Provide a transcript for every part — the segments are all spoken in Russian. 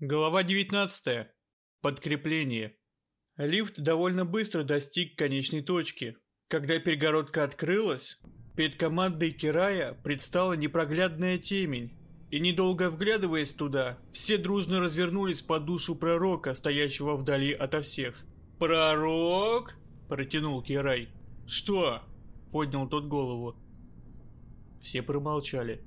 Глава 19. Подкрепление. Лифт довольно быстро достиг конечной точки. Когда перегородка открылась, перед командой Кирая предстала непроглядная темень. И недолго вглядываясь туда, все дружно развернулись по душу пророка, стоящего вдали ото всех. «Пророк?» – протянул Кирай. «Что?» – поднял тот голову. Все промолчали.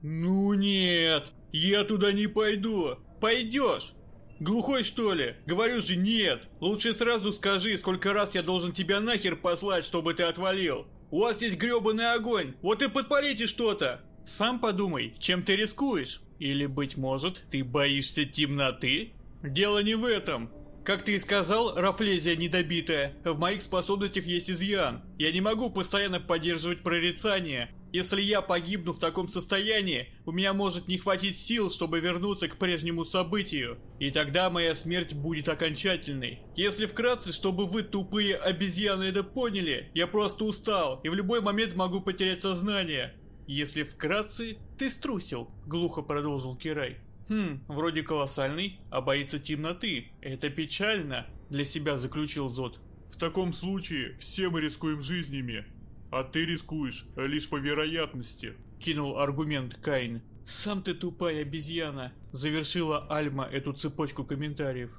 «Ну нет, я туда не пойду. Пойдешь? Глухой что ли? Говорю же нет. Лучше сразу скажи, сколько раз я должен тебя нахер послать, чтобы ты отвалил. У вас здесь гребаный огонь, вот и подпалите что-то. Сам подумай, чем ты рискуешь? Или, быть может, ты боишься темноты? Дело не в этом. Как ты и сказал, Рафлезия недобитая, в моих способностях есть изъян. Я не могу постоянно поддерживать прорицание. Если я погибну в таком состоянии, у меня может не хватить сил, чтобы вернуться к прежнему событию. И тогда моя смерть будет окончательной. Если вкратце, чтобы вы, тупые обезьяны, это поняли, я просто устал и в любой момент могу потерять сознание. Если вкратце, ты струсил, глухо продолжил Кирай. Хм, вроде колоссальный, а боится темноты. Это печально, для себя заключил Зод. В таком случае все мы рискуем жизнями, а ты рискуешь лишь по вероятности. Кинул аргумент Каин. Сам ты тупая обезьяна, завершила Альма эту цепочку комментариев.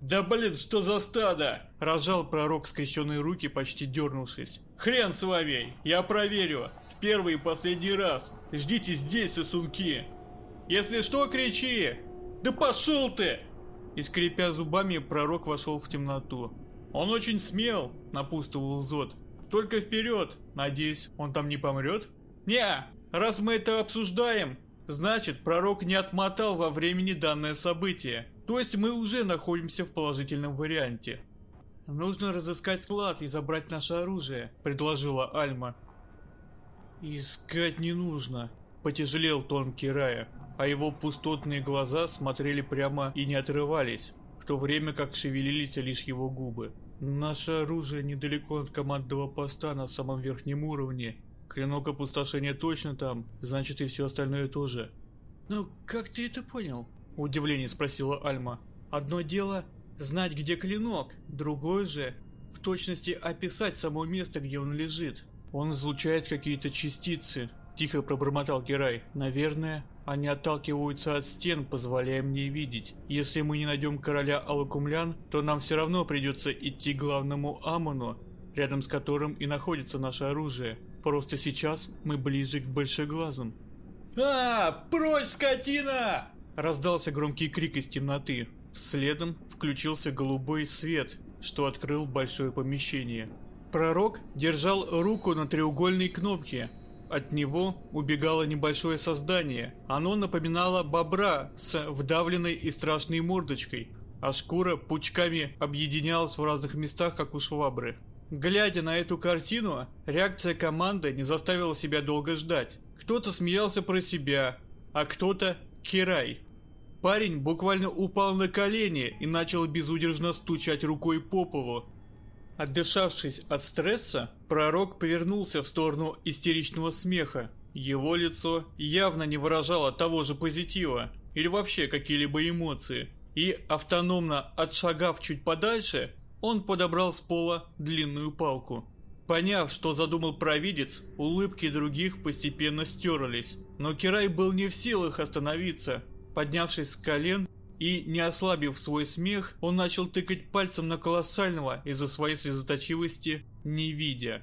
«Да блин, что за стадо?» – рожал пророк скрещенные руки, почти дернувшись. «Хрен с вами! Я проверю! В первый и последний раз! Ждите здесь, сосунки!» Если что, кричи! Да пошел ты!» И скрипя зубами, пророк вошел в темноту. «Он очень смел», — напутствовал Зод. «Только вперед! Надеюсь, он там не помрет?» «Не, раз мы это обсуждаем, значит, пророк не отмотал во времени данное событие. То есть мы уже находимся в положительном варианте». «Нужно разыскать склад и забрать наше оружие», — предложила Альма. «Искать не нужно», — потяжелел тон Кирая а его пустотные глаза смотрели прямо и не отрывались, в то время как шевелились лишь его губы. «Наше оружие недалеко от командного поста на самом верхнем уровне. Клинок опустошения точно там, значит и все остальное тоже». «Ну, как ты это понял?» – в удивлении спросила Альма. «Одно дело – знать, где клинок, другое же – в точности описать само место, где он лежит. Он излучает какие-то частицы, Тихо пробормотал Герай. Наверное, они отталкиваются от стен, позволяя мне видеть. Если мы не найдем короля Алакумлян, то нам все равно придется идти к главному Амону, рядом с которым и находится наше оружие. Просто сейчас мы ближе к большеглазым. «А, прочь, скотина!» Раздался громкий крик из темноты. Следом включился голубой свет, что открыл большое помещение. Пророк держал руку на треугольной кнопке, от него убегало небольшое создание. Оно напоминало бобра с вдавленной и страшной мордочкой, а шкура пучками объединялась в разных местах, как у швабры. Глядя на эту картину, реакция команды не заставила себя долго ждать. Кто-то смеялся про себя, а кто-то Кирай. Парень буквально упал на колени и начал безудержно стучать рукой по полу, Отдышавшись от стресса, пророк повернулся в сторону истеричного смеха. Его лицо явно не выражало того же позитива или вообще какие-либо эмоции. И, автономно отшагав чуть подальше, он подобрал с пола длинную палку. Поняв, что задумал провидец, улыбки других постепенно стерлись. Но Кирай был не в силах остановиться. Поднявшись с колен, и, не ослабив свой смех, он начал тыкать пальцем на колоссального из-за своей слезоточивости, не видя.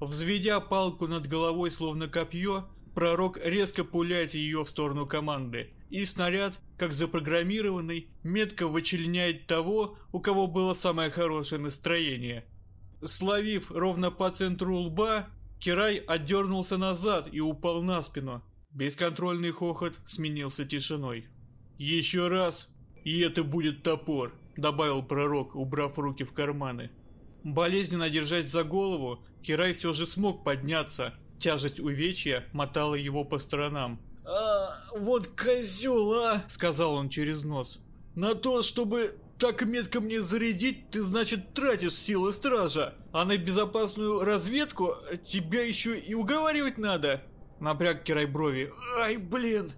Взведя палку над головой словно копье, пророк резко пуляет ее в сторону команды, и снаряд, как запрограммированный, метко вычленяет того, у кого было самое хорошее настроение. Словив ровно по центру лба, Кирай отдернулся назад и упал на спину. Бесконтрольный хохот сменился тишиной. «Еще раз, и это будет топор», — добавил пророк, убрав руки в карманы. Болезненно держась за голову, Кирай все же смог подняться. Тяжесть увечья мотала его по сторонам. «А, вот козел, а!» — сказал он через нос. «На то, чтобы так метко мне зарядить, ты, значит, тратишь силы стража, а на безопасную разведку тебя еще и уговаривать надо!» Напряг Кирай брови. «Ай, блин!»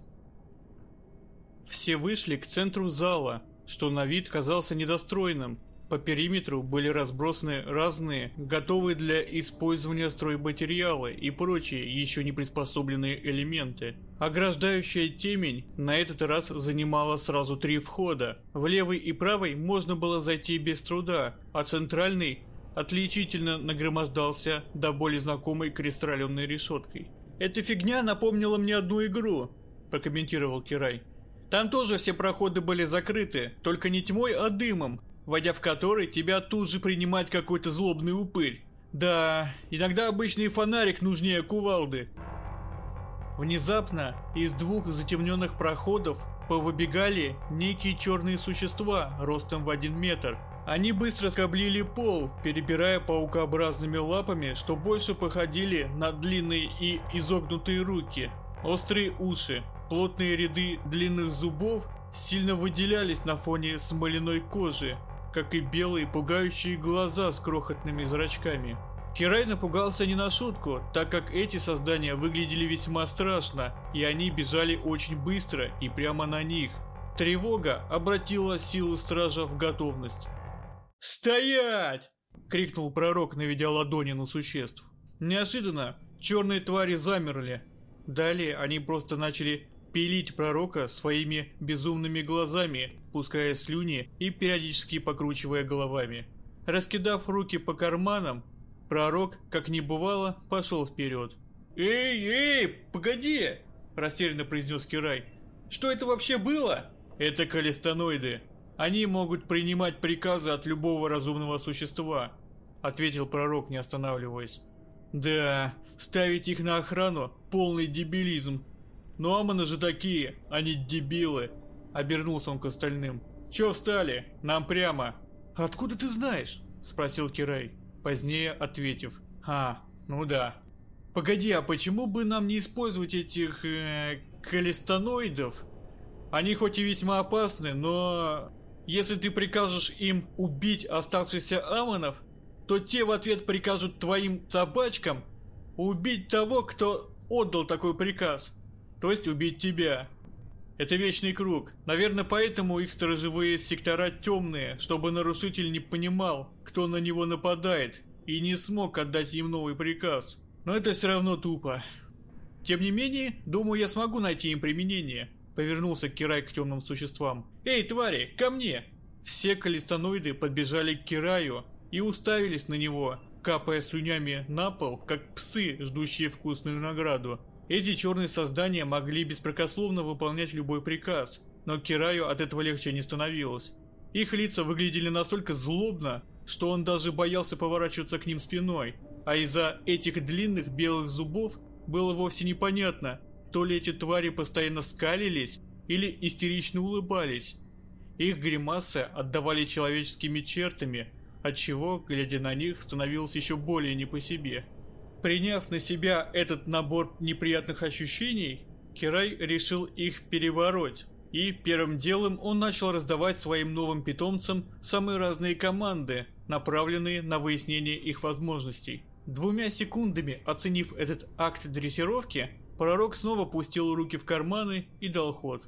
Все вышли к центру зала, что на вид казался недостроенным. По периметру были разбросаны разные, готовые для использования стройматериалы и прочие еще не приспособленные элементы. Ограждающая темень на этот раз занимала сразу три входа. В левый и правый можно было зайти без труда, а центральный отличительно нагромождался до боли знакомой кристалленной решеткой. «Эта фигня напомнила мне одну игру», – прокомментировал Кирай. «Там тоже все проходы были закрыты, только не тьмой, а дымом, войдя в который тебя тут же принимает какой-то злобный упырь. Да, иногда обычный фонарик нужнее кувалды». Внезапно из двух затемненных проходов повыбегали некие черные существа ростом в один метр – они быстро скоблили пол, перебирая паукообразными лапами, что больше походили на длинные и изогнутые руки. Острые уши, плотные ряды длинных зубов сильно выделялись на фоне смоляной кожи, как и белые пугающие глаза с крохотными зрачками. Кирай напугался не на шутку, так как эти создания выглядели весьма страшно, и они бежали очень быстро и прямо на них. Тревога обратила силы стража в готовность. «Стоять!» — крикнул пророк, наведя ладони на существ. Неожиданно черные твари замерли. Далее они просто начали пилить пророка своими безумными глазами, пуская слюни и периодически покручивая головами. Раскидав руки по карманам, пророк, как ни бывало, пошел вперед. «Эй, эй, погоди!» – растерянно произнес Кирай. «Что это вообще было?» «Это калистоноиды», они могут принимать приказы от любого разумного существа, ответил пророк, не останавливаясь. Да, ставить их на охрану – полный дебилизм. Но аманы же такие, они дебилы. Обернулся он к остальным. Че встали? Нам прямо. Откуда ты знаешь? Спросил Кирай, позднее ответив. А, ну да. Погоди, а почему бы нам не использовать этих... Э, калистоноидов? Они хоть и весьма опасны, но если ты прикажешь им убить оставшихся амонов, то те в ответ прикажут твоим собачкам убить того, кто отдал такой приказ. То есть убить тебя. Это вечный круг. Наверное, поэтому их сторожевые сектора темные, чтобы нарушитель не понимал, кто на него нападает, и не смог отдать им новый приказ. Но это все равно тупо. Тем не менее, думаю, я смогу найти им применение. Повернулся Кирай к темным существам. «Эй, твари, ко мне!» Все калистоноиды подбежали к Кираю и уставились на него, капая слюнями на пол, как псы, ждущие вкусную награду. Эти черные создания могли беспрекословно выполнять любой приказ, но Кираю от этого легче не становилось. Их лица выглядели настолько злобно, что он даже боялся поворачиваться к ним спиной, а из-за этих длинных белых зубов было вовсе непонятно, то ли эти твари постоянно скалились или истерично улыбались. Их гримасы отдавали человеческими чертами, отчего, глядя на них, становилось еще более не по себе. Приняв на себя этот набор неприятных ощущений, Кирай решил их перебороть, и первым делом он начал раздавать своим новым питомцам самые разные команды, направленные на выяснение их возможностей. Двумя секундами оценив этот акт дрессировки, Пророк снова пустил руки в карманы и дал ход.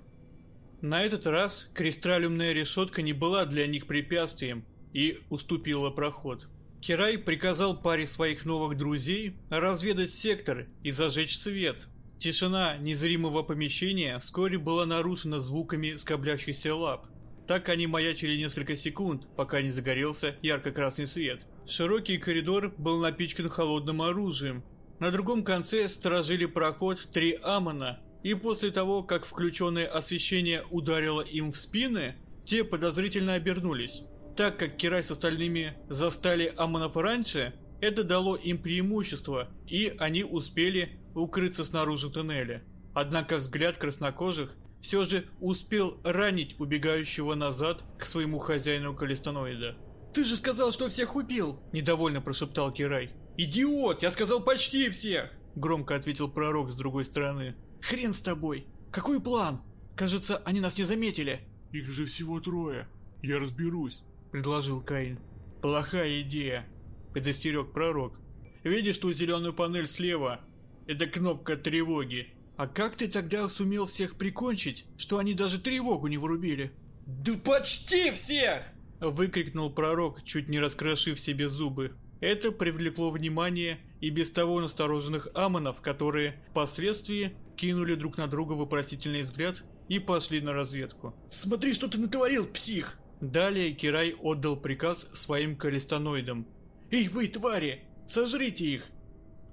На этот раз кристаллюмная решетка не была для них препятствием и уступила проход. Кирай приказал паре своих новых друзей разведать сектор и зажечь свет. Тишина незримого помещения вскоре была нарушена звуками скоблящихся лап. Так они маячили несколько секунд, пока не загорелся ярко-красный свет. Широкий коридор был напичкан холодным оружием, на другом конце сторожили проход три Амона, и после того, как включенное освещение ударило им в спины, те подозрительно обернулись. Так как Кирай с остальными застали Амонов раньше, это дало им преимущество, и они успели укрыться снаружи туннеля. Однако взгляд краснокожих все же успел ранить убегающего назад к своему хозяину калистоноида. «Ты же сказал, что всех убил!» – недовольно прошептал Кирай. «Идиот! Я сказал почти всех!» Громко ответил пророк с другой стороны. «Хрен с тобой! Какой план? Кажется, они нас не заметили!» «Их же всего трое! Я разберусь!» Предложил Каин. «Плохая идея!» Предостерег пророк. «Видишь ту зеленую панель слева? Это кнопка тревоги. А как ты тогда сумел всех прикончить, что они даже тревогу не врубили? Да почти всех! Выкрикнул пророк, чуть не раскрошив себе зубы. Это привлекло внимание и без того настороженных амонов, которые впоследствии кинули друг на друга вопросительный взгляд и пошли на разведку. «Смотри, что ты натворил, псих!» Далее Кирай отдал приказ своим калистоноидам. «Эй, вы, твари! Сожрите их!»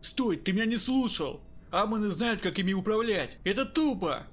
«Стой, ты меня не слушал! Амоны знают, как ими управлять! Это тупо!»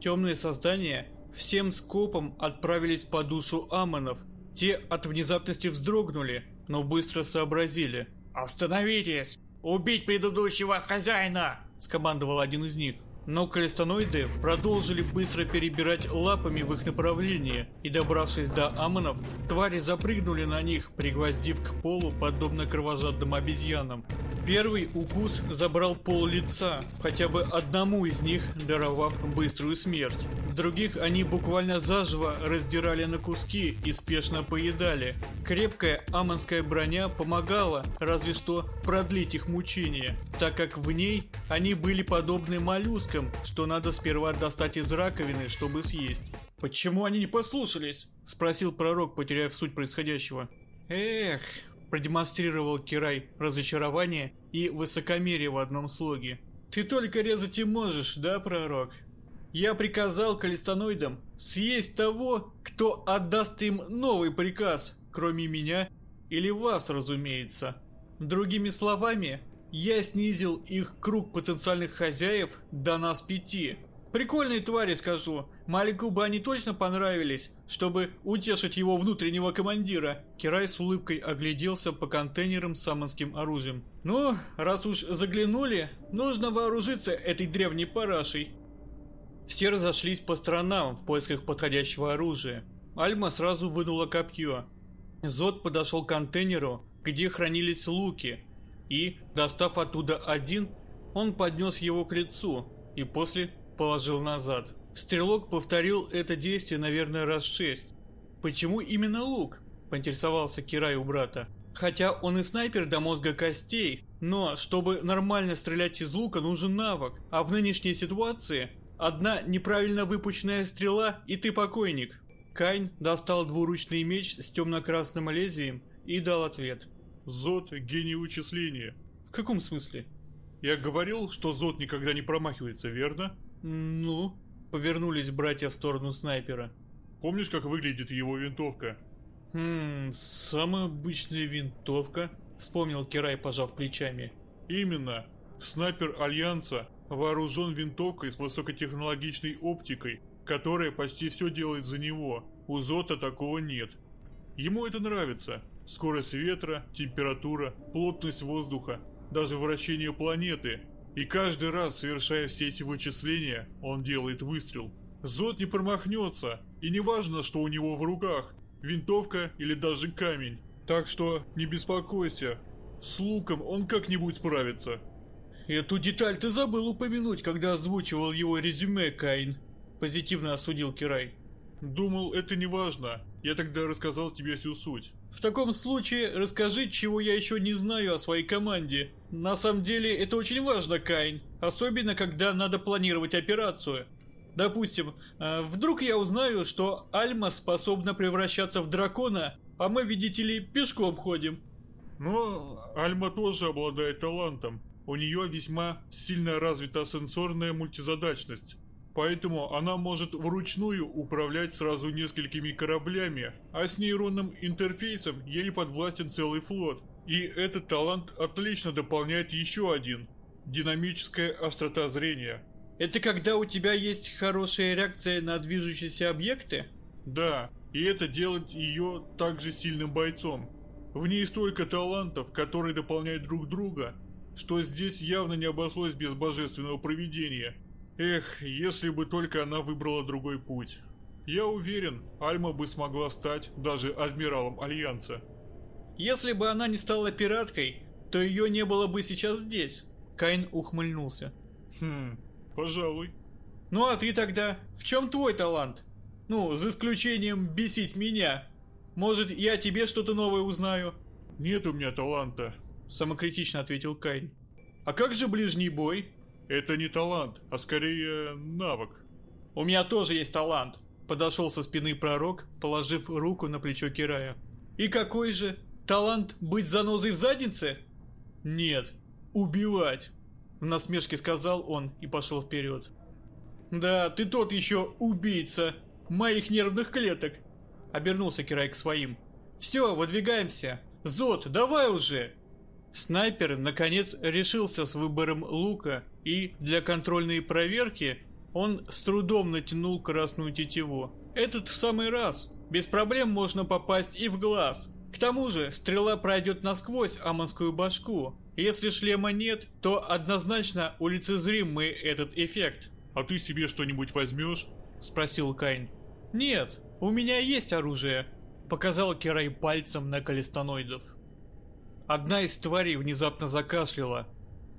Темные создания всем скопом отправились по душу Амонов. Те от внезапности вздрогнули, но быстро сообразили. «Остановитесь! Убить предыдущего хозяина!» – скомандовал один из них. Но калистоноиды продолжили быстро перебирать лапами в их направлении, и добравшись до амонов, твари запрыгнули на них, пригвоздив к полу, подобно кровожадным обезьянам. Первый укус забрал пол лица, хотя бы одному из них даровав быструю смерть. Других они буквально заживо раздирали на куски и спешно поедали. Крепкая амонская броня помогала, разве что продлить их мучения, так как в ней они были подобны моллюскам, что надо сперва достать из раковины, чтобы съесть. «Почему они не послушались?» – спросил пророк, потеряв суть происходящего. «Эх, продемонстрировал Кирай разочарование и высокомерие в одном слоге. «Ты только резать и можешь, да, пророк? Я приказал калистоноидам съесть того, кто отдаст им новый приказ, кроме меня или вас, разумеется. Другими словами, я снизил их круг потенциальных хозяев до нас пяти. Прикольные твари, скажу. Малику бы они точно понравились, чтобы утешить его внутреннего командира. Кирай с улыбкой огляделся по контейнерам с самонским оружием. Ну, раз уж заглянули, нужно вооружиться этой древней парашей. Все разошлись по сторонам в поисках подходящего оружия. Альма сразу вынула копье. Зод подошел к контейнеру, где хранились луки, и, достав оттуда один, он поднес его к лицу и после положил назад. Стрелок повторил это действие, наверное, раз шесть. «Почему именно лук?» – поинтересовался Кирай у брата. Хотя он и снайпер до мозга костей, но чтобы нормально стрелять из лука нужен навык, а в нынешней ситуации одна неправильно выпущенная стрела и ты покойник. Кайн достал двуручный меч с темно-красным лезвием и дал ответ. Зод – гений вычисления. В каком смысле? Я говорил, что Зод никогда не промахивается, верно? «Ну?» — повернулись братья в сторону снайпера. «Помнишь, как выглядит его винтовка?» «Хм, самая обычная винтовка», — вспомнил Кирай, пожав плечами. «Именно. Снайпер Альянса вооружен винтовкой с высокотехнологичной оптикой, которая почти все делает за него. У Зота такого нет. Ему это нравится. Скорость ветра, температура, плотность воздуха, даже вращение планеты и каждый раз, совершая все эти вычисления, он делает выстрел. Зод не промахнется, и не важно, что у него в руках, винтовка или даже камень. Так что не беспокойся, с луком он как-нибудь справится. Эту деталь ты забыл упомянуть, когда озвучивал его резюме, Кайн. Позитивно осудил Кирай. Думал, это не важно. Я тогда рассказал тебе всю суть. В таком случае расскажи, чего я еще не знаю о своей команде. На самом деле это очень важно, Кайн. Особенно, когда надо планировать операцию. Допустим, э, вдруг я узнаю, что Альма способна превращаться в дракона, а мы, видите ли, пешком ходим. Но Альма тоже обладает талантом. У нее весьма сильно развита сенсорная мультизадачность. Поэтому она может вручную управлять сразу несколькими кораблями, а с нейронным интерфейсом ей подвластен целый флот. И этот талант отлично дополняет еще один – динамическая острота зрения. Это когда у тебя есть хорошая реакция на движущиеся объекты? Да, и это делает ее также сильным бойцом. В ней столько талантов, которые дополняют друг друга, что здесь явно не обошлось без божественного провидения – Эх, если бы только она выбрала другой путь. Я уверен, Альма бы смогла стать даже адмиралом Альянса. Если бы она не стала пираткой, то ее не было бы сейчас здесь. Кайн ухмыльнулся. Хм, пожалуй. Ну а ты тогда? В чем твой талант? Ну, за исключением бесить меня. Может, я тебе что-то новое узнаю? Нет у меня таланта. Самокритично ответил Кайн. А как же ближний бой? Это не талант, а скорее навык. У меня тоже есть талант. Подошел со спины пророк, положив руку на плечо Кирая. И какой же? Талант быть занозой в заднице? Нет, убивать. В насмешке сказал он и пошел вперед. Да, ты тот еще убийца моих нервных клеток. Обернулся Кирай к своим. Все, выдвигаемся. Зод, давай уже. Снайпер, наконец, решился с выбором лука, и для контрольной проверки он с трудом натянул красную тетиву. Этот в самый раз. Без проблем можно попасть и в глаз. К тому же, стрела пройдет насквозь амонскую башку. Если шлема нет, то однозначно улицезрим мы этот эффект. «А ты себе что-нибудь возьмешь?» – спросил Кайн. «Нет, у меня есть оружие», – показал Керай пальцем на калистоноидов. Одна из тварей внезапно закашляла.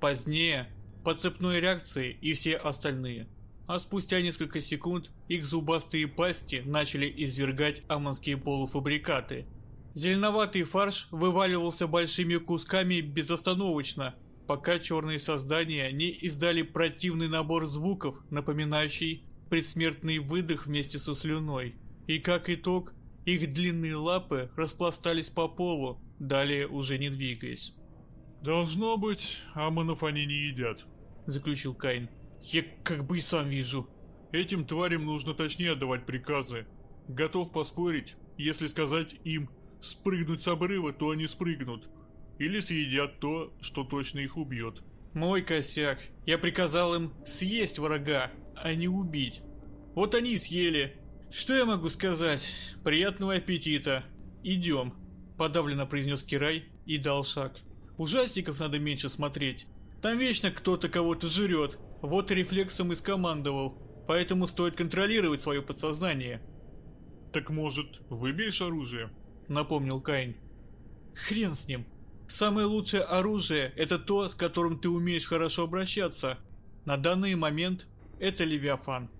Позднее, по цепной реакции и все остальные. А спустя несколько секунд их зубастые пасти начали извергать амонские полуфабрикаты. Зеленоватый фарш вываливался большими кусками безостановочно, пока черные создания не издали противный набор звуков, напоминающий предсмертный выдох вместе со слюной. И как итог, их длинные лапы распластались по полу, далее уже не двигаясь. «Должно быть, амонов они не едят», — заключил Кайн. «Я как бы и сам вижу». «Этим тварям нужно точнее отдавать приказы. Готов поспорить, если сказать им спрыгнуть с обрыва, то они спрыгнут. Или съедят то, что точно их убьет». «Мой косяк. Я приказал им съесть врага, а не убить. Вот они и съели. Что я могу сказать? Приятного аппетита. Идем» подавленно произнес Кирай и дал шаг. Ужастиков надо меньше смотреть. Там вечно кто-то кого-то жрет. Вот и рефлексом и скомандовал. Поэтому стоит контролировать свое подсознание. «Так может, выберешь оружие?» Напомнил Кайн. «Хрен с ним. Самое лучшее оружие – это то, с которым ты умеешь хорошо обращаться. На данный момент это Левиафан».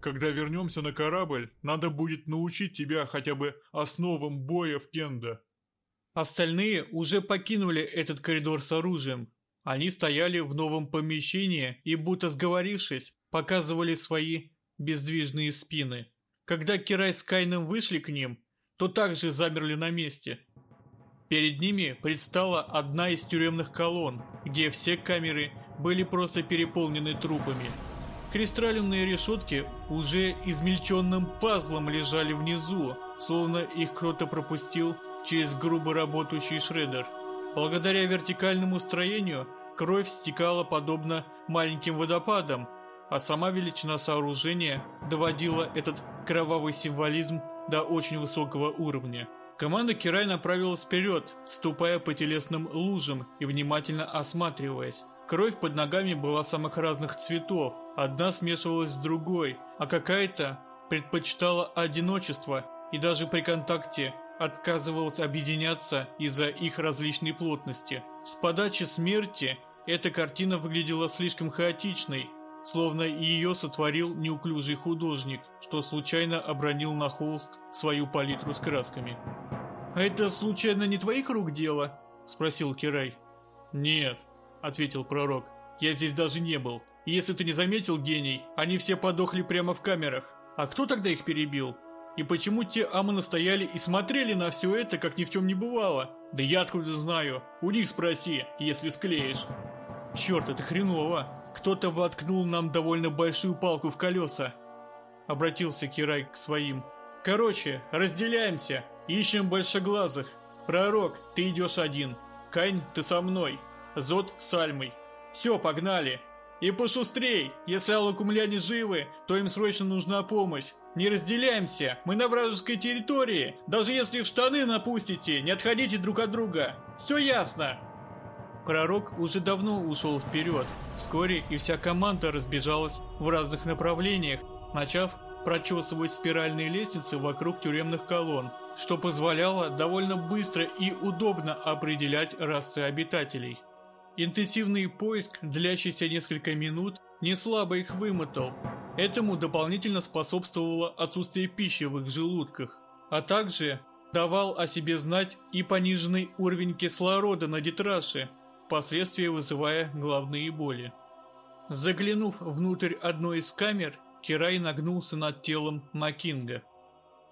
«Когда вернемся на корабль, надо будет научить тебя хотя бы основам боя в кендо», Остальные уже покинули этот коридор с оружием. Они стояли в новом помещении и, будто сговорившись, показывали свои бездвижные спины. Когда Кирай с Кайном вышли к ним, то также замерли на месте. Перед ними предстала одна из тюремных колонн, где все камеры были просто переполнены трупами. Кристаллинные решетки уже измельченным пазлом лежали внизу, словно их кто-то пропустил через грубо работающий шредер. Благодаря вертикальному строению кровь стекала подобно маленьким водопадам, а сама величина сооружения доводила этот кровавый символизм до очень высокого уровня. Команда Кирай направилась вперед, ступая по телесным лужам и внимательно осматриваясь. Кровь под ногами была самых разных цветов, одна смешивалась с другой, а какая-то предпочитала одиночество и даже при контакте отказывалась объединяться из-за их различной плотности. С подачи смерти эта картина выглядела слишком хаотичной, словно ее сотворил неуклюжий художник, что случайно обронил на холст свою палитру с красками. «А это случайно не твоих рук дело?» – спросил Кирай. «Нет», – ответил пророк, – «я здесь даже не был. Если ты не заметил, гений, они все подохли прямо в камерах. А кто тогда их перебил?» И почему те амоны стояли и смотрели на все это, как ни в чем не бывало? Да я откуда знаю? У них спроси, если склеишь. Черт, это хреново. Кто-то воткнул нам довольно большую палку в колеса. Обратился Кирай к своим. Короче, разделяемся. Ищем большеглазых. Пророк, ты идешь один. Кайн, ты со мной. Зод с Альмой. Все, погнали. И пошустрей. Если алакумляне живы, то им срочно нужна помощь. Не разделяемся, мы на вражеской территории. Даже если в штаны напустите, не отходите друг от друга. Все ясно. Пророк уже давно ушел вперед. Вскоре и вся команда разбежалась в разных направлениях, начав прочесывать спиральные лестницы вокруг тюремных колонн, что позволяло довольно быстро и удобно определять расы обитателей. Интенсивный поиск, длящийся несколько минут, не слабо их вымотал, Этому дополнительно способствовало отсутствие пищи в их желудках, а также давал о себе знать и пониженный уровень кислорода на дитраше, впоследствии вызывая главные боли. Заглянув внутрь одной из камер, Кирай нагнулся над телом Макинга.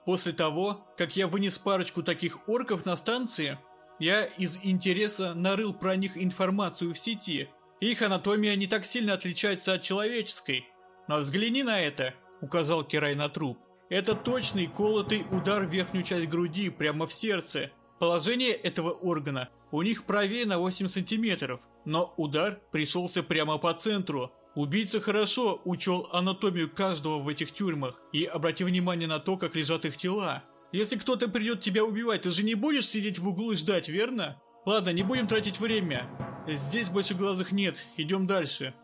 После того, как я вынес парочку таких орков на станции, я из интереса нарыл про них информацию в сети. Их анатомия не так сильно отличается от человеческой. Но взгляни на это, указал Кирай на труп. Это точный колотый удар в верхнюю часть груди, прямо в сердце. Положение этого органа у них правее на 8 сантиметров, но удар пришелся прямо по центру. Убийца хорошо учел анатомию каждого в этих тюрьмах и обрати внимание на то, как лежат их тела. Если кто-то придет тебя убивать, ты же не будешь сидеть в углу и ждать, верно? Ладно, не будем тратить время. Здесь больше глазах нет, идем дальше.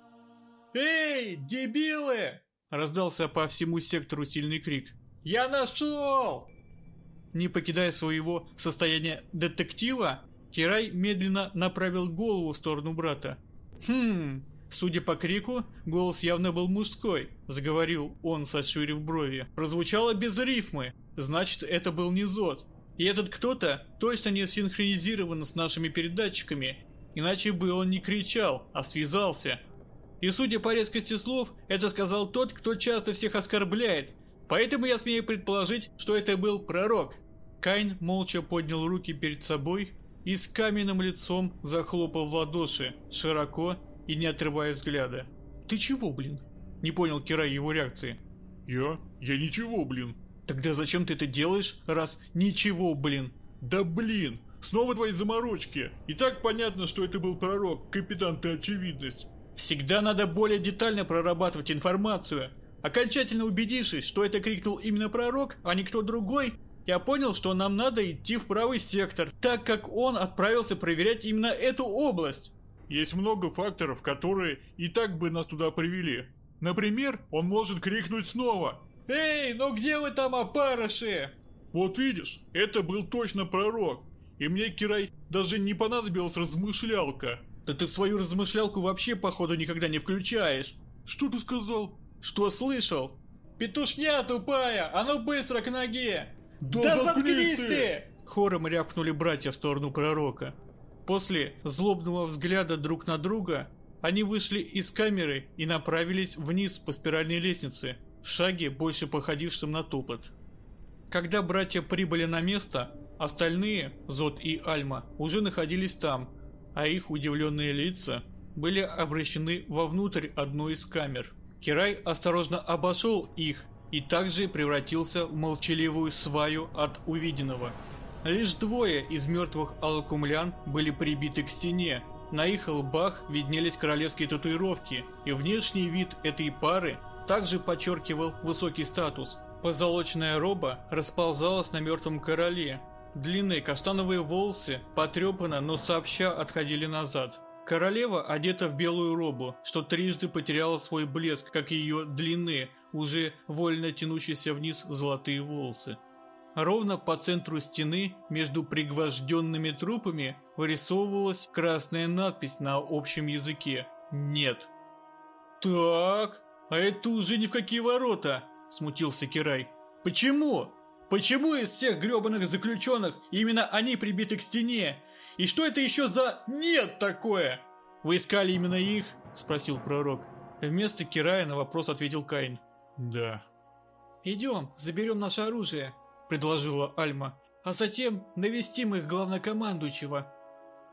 «Эй, дебилы!» Раздался по всему сектору сильный крик. «Я нашел!» Не покидая своего состояния детектива, Кирай медленно направил голову в сторону брата. «Хм...» Судя по крику, голос явно был мужской, заговорил он, сощурив брови. Прозвучало без рифмы, значит, это был не Зод. И этот кто-то точно не синхронизирован с нашими передатчиками, иначе бы он не кричал, а связался. И судя по резкости слов, это сказал тот, кто часто всех оскорбляет, поэтому я смею предположить, что это был пророк. Кайн молча поднял руки перед собой и с каменным лицом захлопал в ладоши, широко и не отрывая взгляда. «Ты чего, блин?» Не понял Кирай его реакции. «Я? Я ничего, блин». «Тогда зачем ты это делаешь, раз ничего, блин?» «Да блин! Снова твои заморочки! И так понятно, что это был пророк, капитан ты очевидность!» «Всегда надо более детально прорабатывать информацию. Окончательно убедившись, что это крикнул именно пророк, а не кто другой, я понял, что нам надо идти в правый сектор, так как он отправился проверять именно эту область. Есть много факторов, которые и так бы нас туда привели. Например, он может крикнуть снова. «Эй, ну где вы там, опарыши?» Вот видишь, это был точно пророк. И мне, Кирай, даже не понадобилась размышлялка. Да ты свою размышлялку вообще, походу, никогда не включаешь. Что ты сказал? Что слышал? Петушня тупая, а ну быстро к ноге! Да, да заткнись ты! Хором рявкнули братья в сторону пророка. После злобного взгляда друг на друга, они вышли из камеры и направились вниз по спиральной лестнице, в шаге, больше походившем на топот. Когда братья прибыли на место, остальные, Зод и Альма, уже находились там, а их удивленные лица были обращены вовнутрь одной из камер. Кирай осторожно обошел их и также превратился в молчаливую сваю от увиденного – Лишь двое из мертвых алкумлян были прибиты к стене. На их лбах виднелись королевские татуировки, и внешний вид этой пары также подчеркивал высокий статус. Позолоченная роба расползалась на мертвом короле. Длинные каштановые волосы потрепанно, но сообща отходили назад. Королева одета в белую робу, что трижды потеряла свой блеск, как ее длинные, уже вольно тянущиеся вниз золотые волосы. Ровно по центру стены, между пригвожденными трупами, вырисовывалась красная надпись на общем языке «Нет». «Так, а это уже ни в какие ворота!» – смутился Кирай. «Почему? Почему из всех гребаных заключенных именно они прибиты к стене? И что это еще за «нет» такое?» «Вы искали именно их?» – спросил пророк. Вместо Кирая на вопрос ответил Каин. «Да». «Идем, заберем наше оружие», предложила Альма, а затем навестим их главнокомандующего.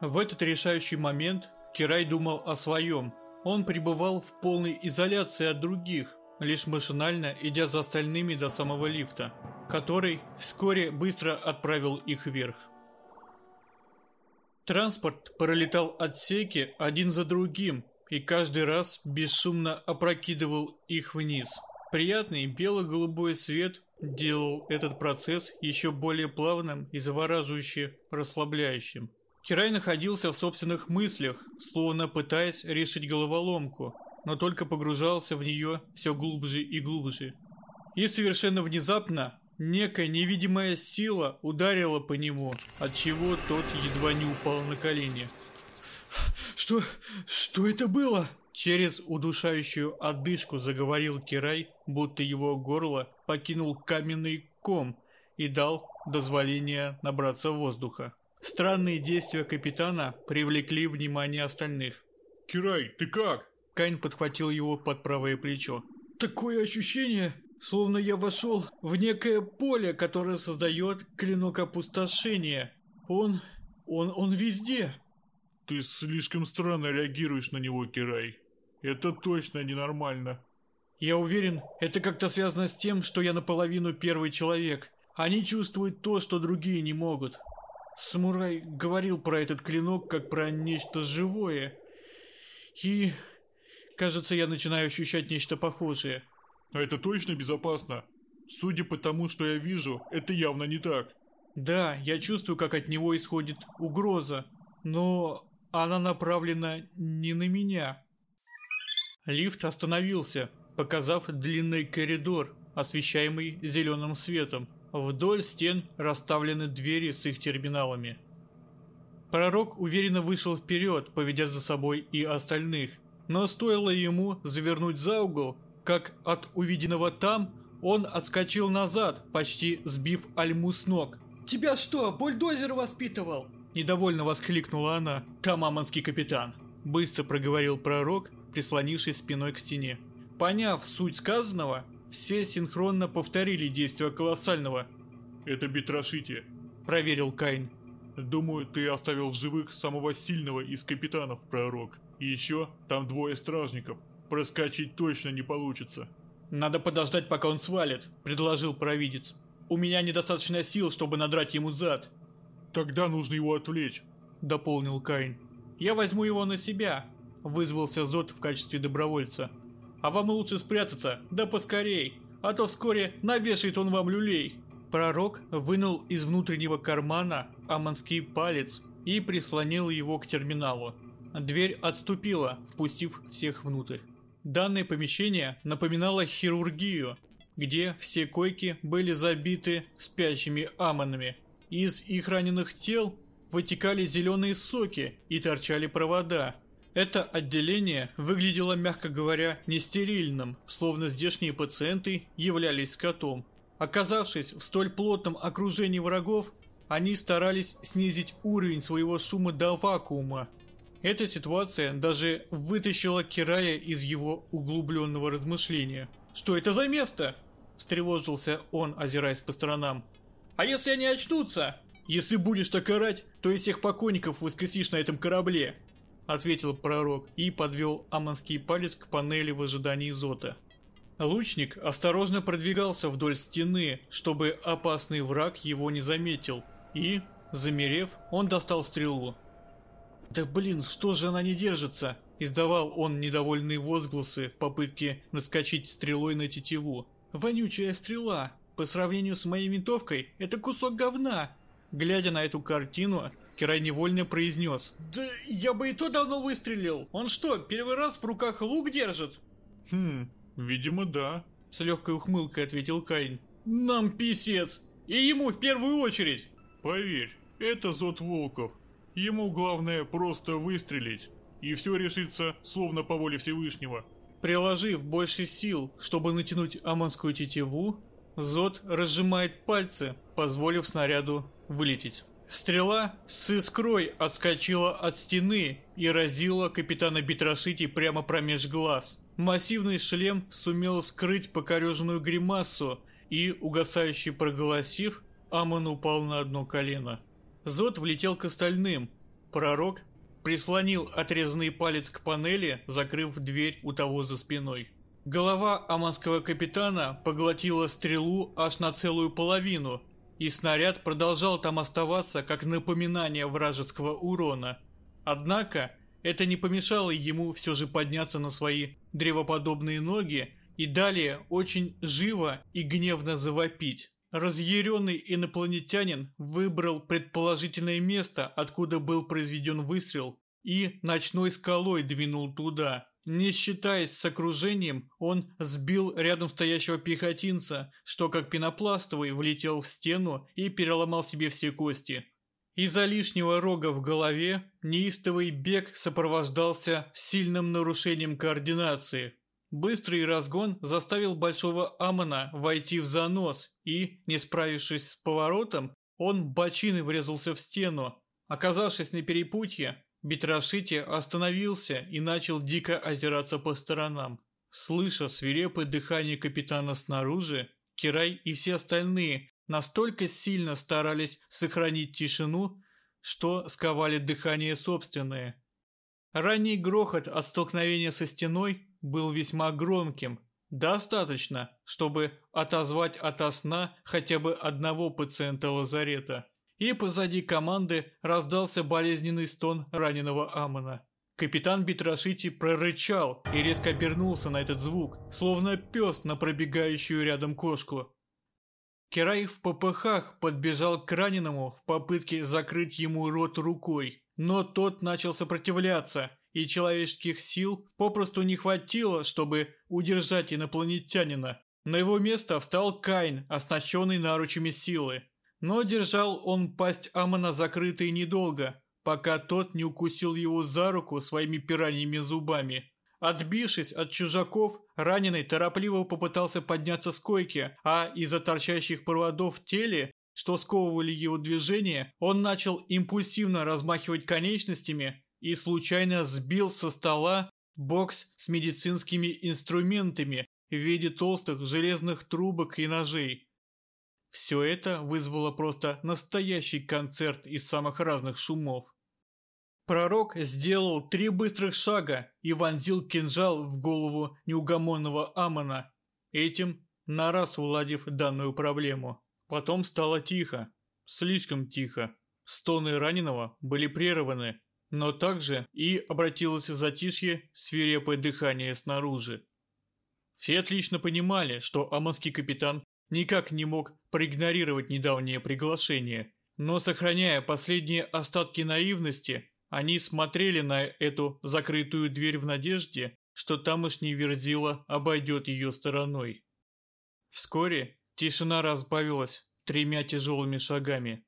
В этот решающий момент Кирай думал о своем. Он пребывал в полной изоляции от других, лишь машинально идя за остальными до самого лифта, который вскоре быстро отправил их вверх. Транспорт пролетал отсеки один за другим и каждый раз бесшумно опрокидывал их вниз. Приятный бело-голубой свет делал этот процесс еще более плавным и завораживающе расслабляющим. Кирай находился в собственных мыслях, словно пытаясь решить головоломку, но только погружался в нее все глубже и глубже. И совершенно внезапно некая невидимая сила ударила по нему, отчего тот едва не упал на колени. «Что... что это было?» Через удушающую одышку заговорил Кирай, будто его горло покинул каменный ком и дал дозволение набраться воздуха. Странные действия капитана привлекли внимание остальных. «Кирай, ты как?» Кайн подхватил его под правое плечо. «Такое ощущение, словно я вошел в некое поле, которое создает клинок опустошения. Он... он... он везде!» «Ты слишком странно реагируешь на него, Кирай. Это точно ненормально». «Я уверен, это как-то связано с тем, что я наполовину первый человек. Они чувствуют то, что другие не могут. Самурай говорил про этот клинок как про нечто живое. И, кажется, я начинаю ощущать нечто похожее. А это точно безопасно? Судя по тому, что я вижу, это явно не так. Да, я чувствую, как от него исходит угроза, но она направлена не на меня. Лифт остановился, показав длинный коридор, освещаемый зеленым светом. Вдоль стен расставлены двери с их терминалами. Пророк уверенно вышел вперед, поведя за собой и остальных. Но стоило ему завернуть за угол, как от увиденного там он отскочил назад, почти сбив Альму с ног. «Тебя что, бульдозер воспитывал?» Недовольно воскликнула она. «Там аманский капитан», – быстро проговорил пророк, прислонившись спиной к стене. Поняв суть сказанного, все синхронно повторили действия колоссального. «Это Битрошити», – проверил Кайн. «Думаю, ты оставил в живых самого сильного из капитанов, пророк. И еще там двое стражников. Проскочить точно не получится». «Надо подождать, пока он свалит», – предложил провидец. «У меня недостаточно сил, чтобы надрать ему зад». «Тогда нужно его отвлечь», – дополнил Кайн. «Я возьму его на себя», – вызвался Зод в качестве добровольца. А вам лучше спрятаться, да поскорей, а то вскоре навешает он вам люлей. Пророк вынул из внутреннего кармана аманский палец и прислонил его к терминалу. Дверь отступила, впустив всех внутрь. Данное помещение напоминало хирургию, где все койки были забиты спящими аманами. Из их раненых тел вытекали зеленые соки и торчали провода, это отделение выглядело, мягко говоря, нестерильным, словно здешние пациенты являлись скотом. Оказавшись в столь плотном окружении врагов, они старались снизить уровень своего шума до вакуума. Эта ситуация даже вытащила Кирая из его углубленного размышления. «Что это за место?» – встревожился он, озираясь по сторонам. «А если они очнутся? Если будешь так орать, то и всех покойников воскресишь на этом корабле ответил пророк и подвел аманский палец к панели в ожидании Зота. Лучник осторожно продвигался вдоль стены, чтобы опасный враг его не заметил, и, замерев, он достал стрелу. «Да блин, что же она не держится?» Издавал он недовольные возгласы в попытке наскочить стрелой на тетиву. «Вонючая стрела! По сравнению с моей винтовкой, это кусок говна!» Глядя на эту картину, Кирай невольно произнес. «Да я бы и то давно выстрелил. Он что, первый раз в руках лук держит?» «Хм, видимо, да», — с легкой ухмылкой ответил Кайн. «Нам писец! И ему в первую очередь!» «Поверь, это Зод Волков. Ему главное просто выстрелить, и все решится словно по воле Всевышнего». Приложив больше сил, чтобы натянуть аманскую тетиву, Зод разжимает пальцы, позволив снаряду вылететь. Стрела с искрой отскочила от стены и разила капитана Битрошити прямо промеж глаз. Массивный шлем сумел скрыть покореженную гримасу и, угасающий проголосив, Амон упал на одно колено. Зод влетел к остальным. Пророк прислонил отрезанный палец к панели, закрыв дверь у того за спиной. Голова аманского капитана поглотила стрелу аж на целую половину, и снаряд продолжал там оставаться как напоминание вражеского урона. Однако это не помешало ему все же подняться на свои древоподобные ноги и далее очень живо и гневно завопить. Разъяренный инопланетянин выбрал предположительное место, откуда был произведен выстрел, и ночной скалой двинул туда. Не считаясь с окружением, он сбил рядом стоящего пехотинца, что как пенопластовый влетел в стену и переломал себе все кости. Из-за лишнего рога в голове неистовый бег сопровождался сильным нарушением координации. Быстрый разгон заставил Большого Амона войти в занос и, не справившись с поворотом, он бочиной врезался в стену. Оказавшись на перепутье, Битрашити остановился и начал дико озираться по сторонам. Слыша свирепое дыхание капитана снаружи, Кирай и все остальные настолько сильно старались сохранить тишину, что сковали дыхание собственное. Ранний грохот от столкновения со стеной был весьма громким, достаточно, чтобы отозвать ото сна хотя бы одного пациента лазарета. И позади команды раздался болезненный стон раненого Амона. Капитан Битрашити прорычал и резко обернулся на этот звук, словно пес на пробегающую рядом кошку. Керай в попыхах подбежал к раненому в попытке закрыть ему рот рукой, но тот начал сопротивляться, и человеческих сил попросту не хватило, чтобы удержать инопланетянина. На его место встал Кайн, оснащенный наручами силы. Но держал он пасть Амона закрытой недолго, пока тот не укусил его за руку своими пираньими зубами. Отбившись от чужаков, раненый торопливо попытался подняться с койки, а из-за торчащих проводов в теле, что сковывали его движение, он начал импульсивно размахивать конечностями и случайно сбил со стола бокс с медицинскими инструментами в виде толстых железных трубок и ножей. Все это вызвало просто настоящий концерт из самых разных шумов. Пророк сделал три быстрых шага и вонзил кинжал в голову неугомонного Амона, этим на раз уладив данную проблему. Потом стало тихо, слишком тихо. Стоны раненого были прерваны, но также и обратилось в затишье свирепое дыхание снаружи. Все отлично понимали, что амонский капитан никак не мог проигнорировать недавнее приглашение, но сохраняя последние остатки наивности, они смотрели на эту закрытую дверь в надежде, что тамошний Верзила обойдет ее стороной. Вскоре тишина разбавилась тремя тяжелыми шагами.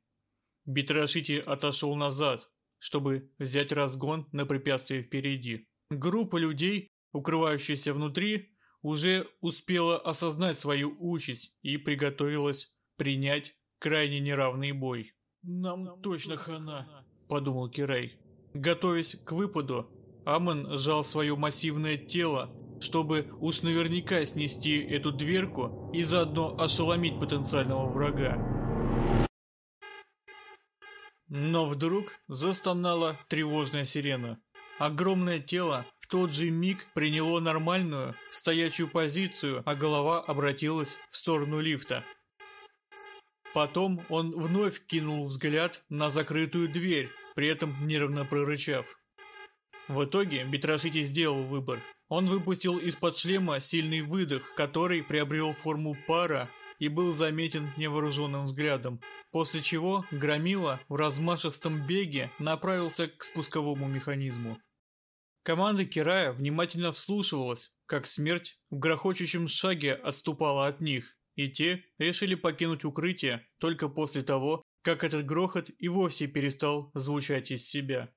Битрашити отошел назад, чтобы взять разгон на препятствие впереди. Группа людей, укрывающаяся внутри, уже успела осознать свою участь и приготовилась принять крайне неравный бой. «Нам, Нам точно хана», хана – подумал Кирей. Готовясь к выпаду, Амон сжал свое массивное тело, чтобы уж наверняка снести эту дверку и заодно ошеломить потенциального врага. Но вдруг застонала тревожная сирена. Огромное тело в тот же миг приняло нормальную, стоячую позицию, а голова обратилась в сторону лифта. Потом он вновь кинул взгляд на закрытую дверь, при этом нервно прорычав. В итоге Бетрашити сделал выбор. Он выпустил из-под шлема сильный выдох, который приобрел форму пара и был заметен невооруженным взглядом, после чего Громила в размашистом беге направился к спусковому механизму. Команда Кирая внимательно вслушивалась, как смерть в грохочущем шаге отступала от них, и те решили покинуть укрытие только после того, как этот грохот и вовсе перестал звучать из себя.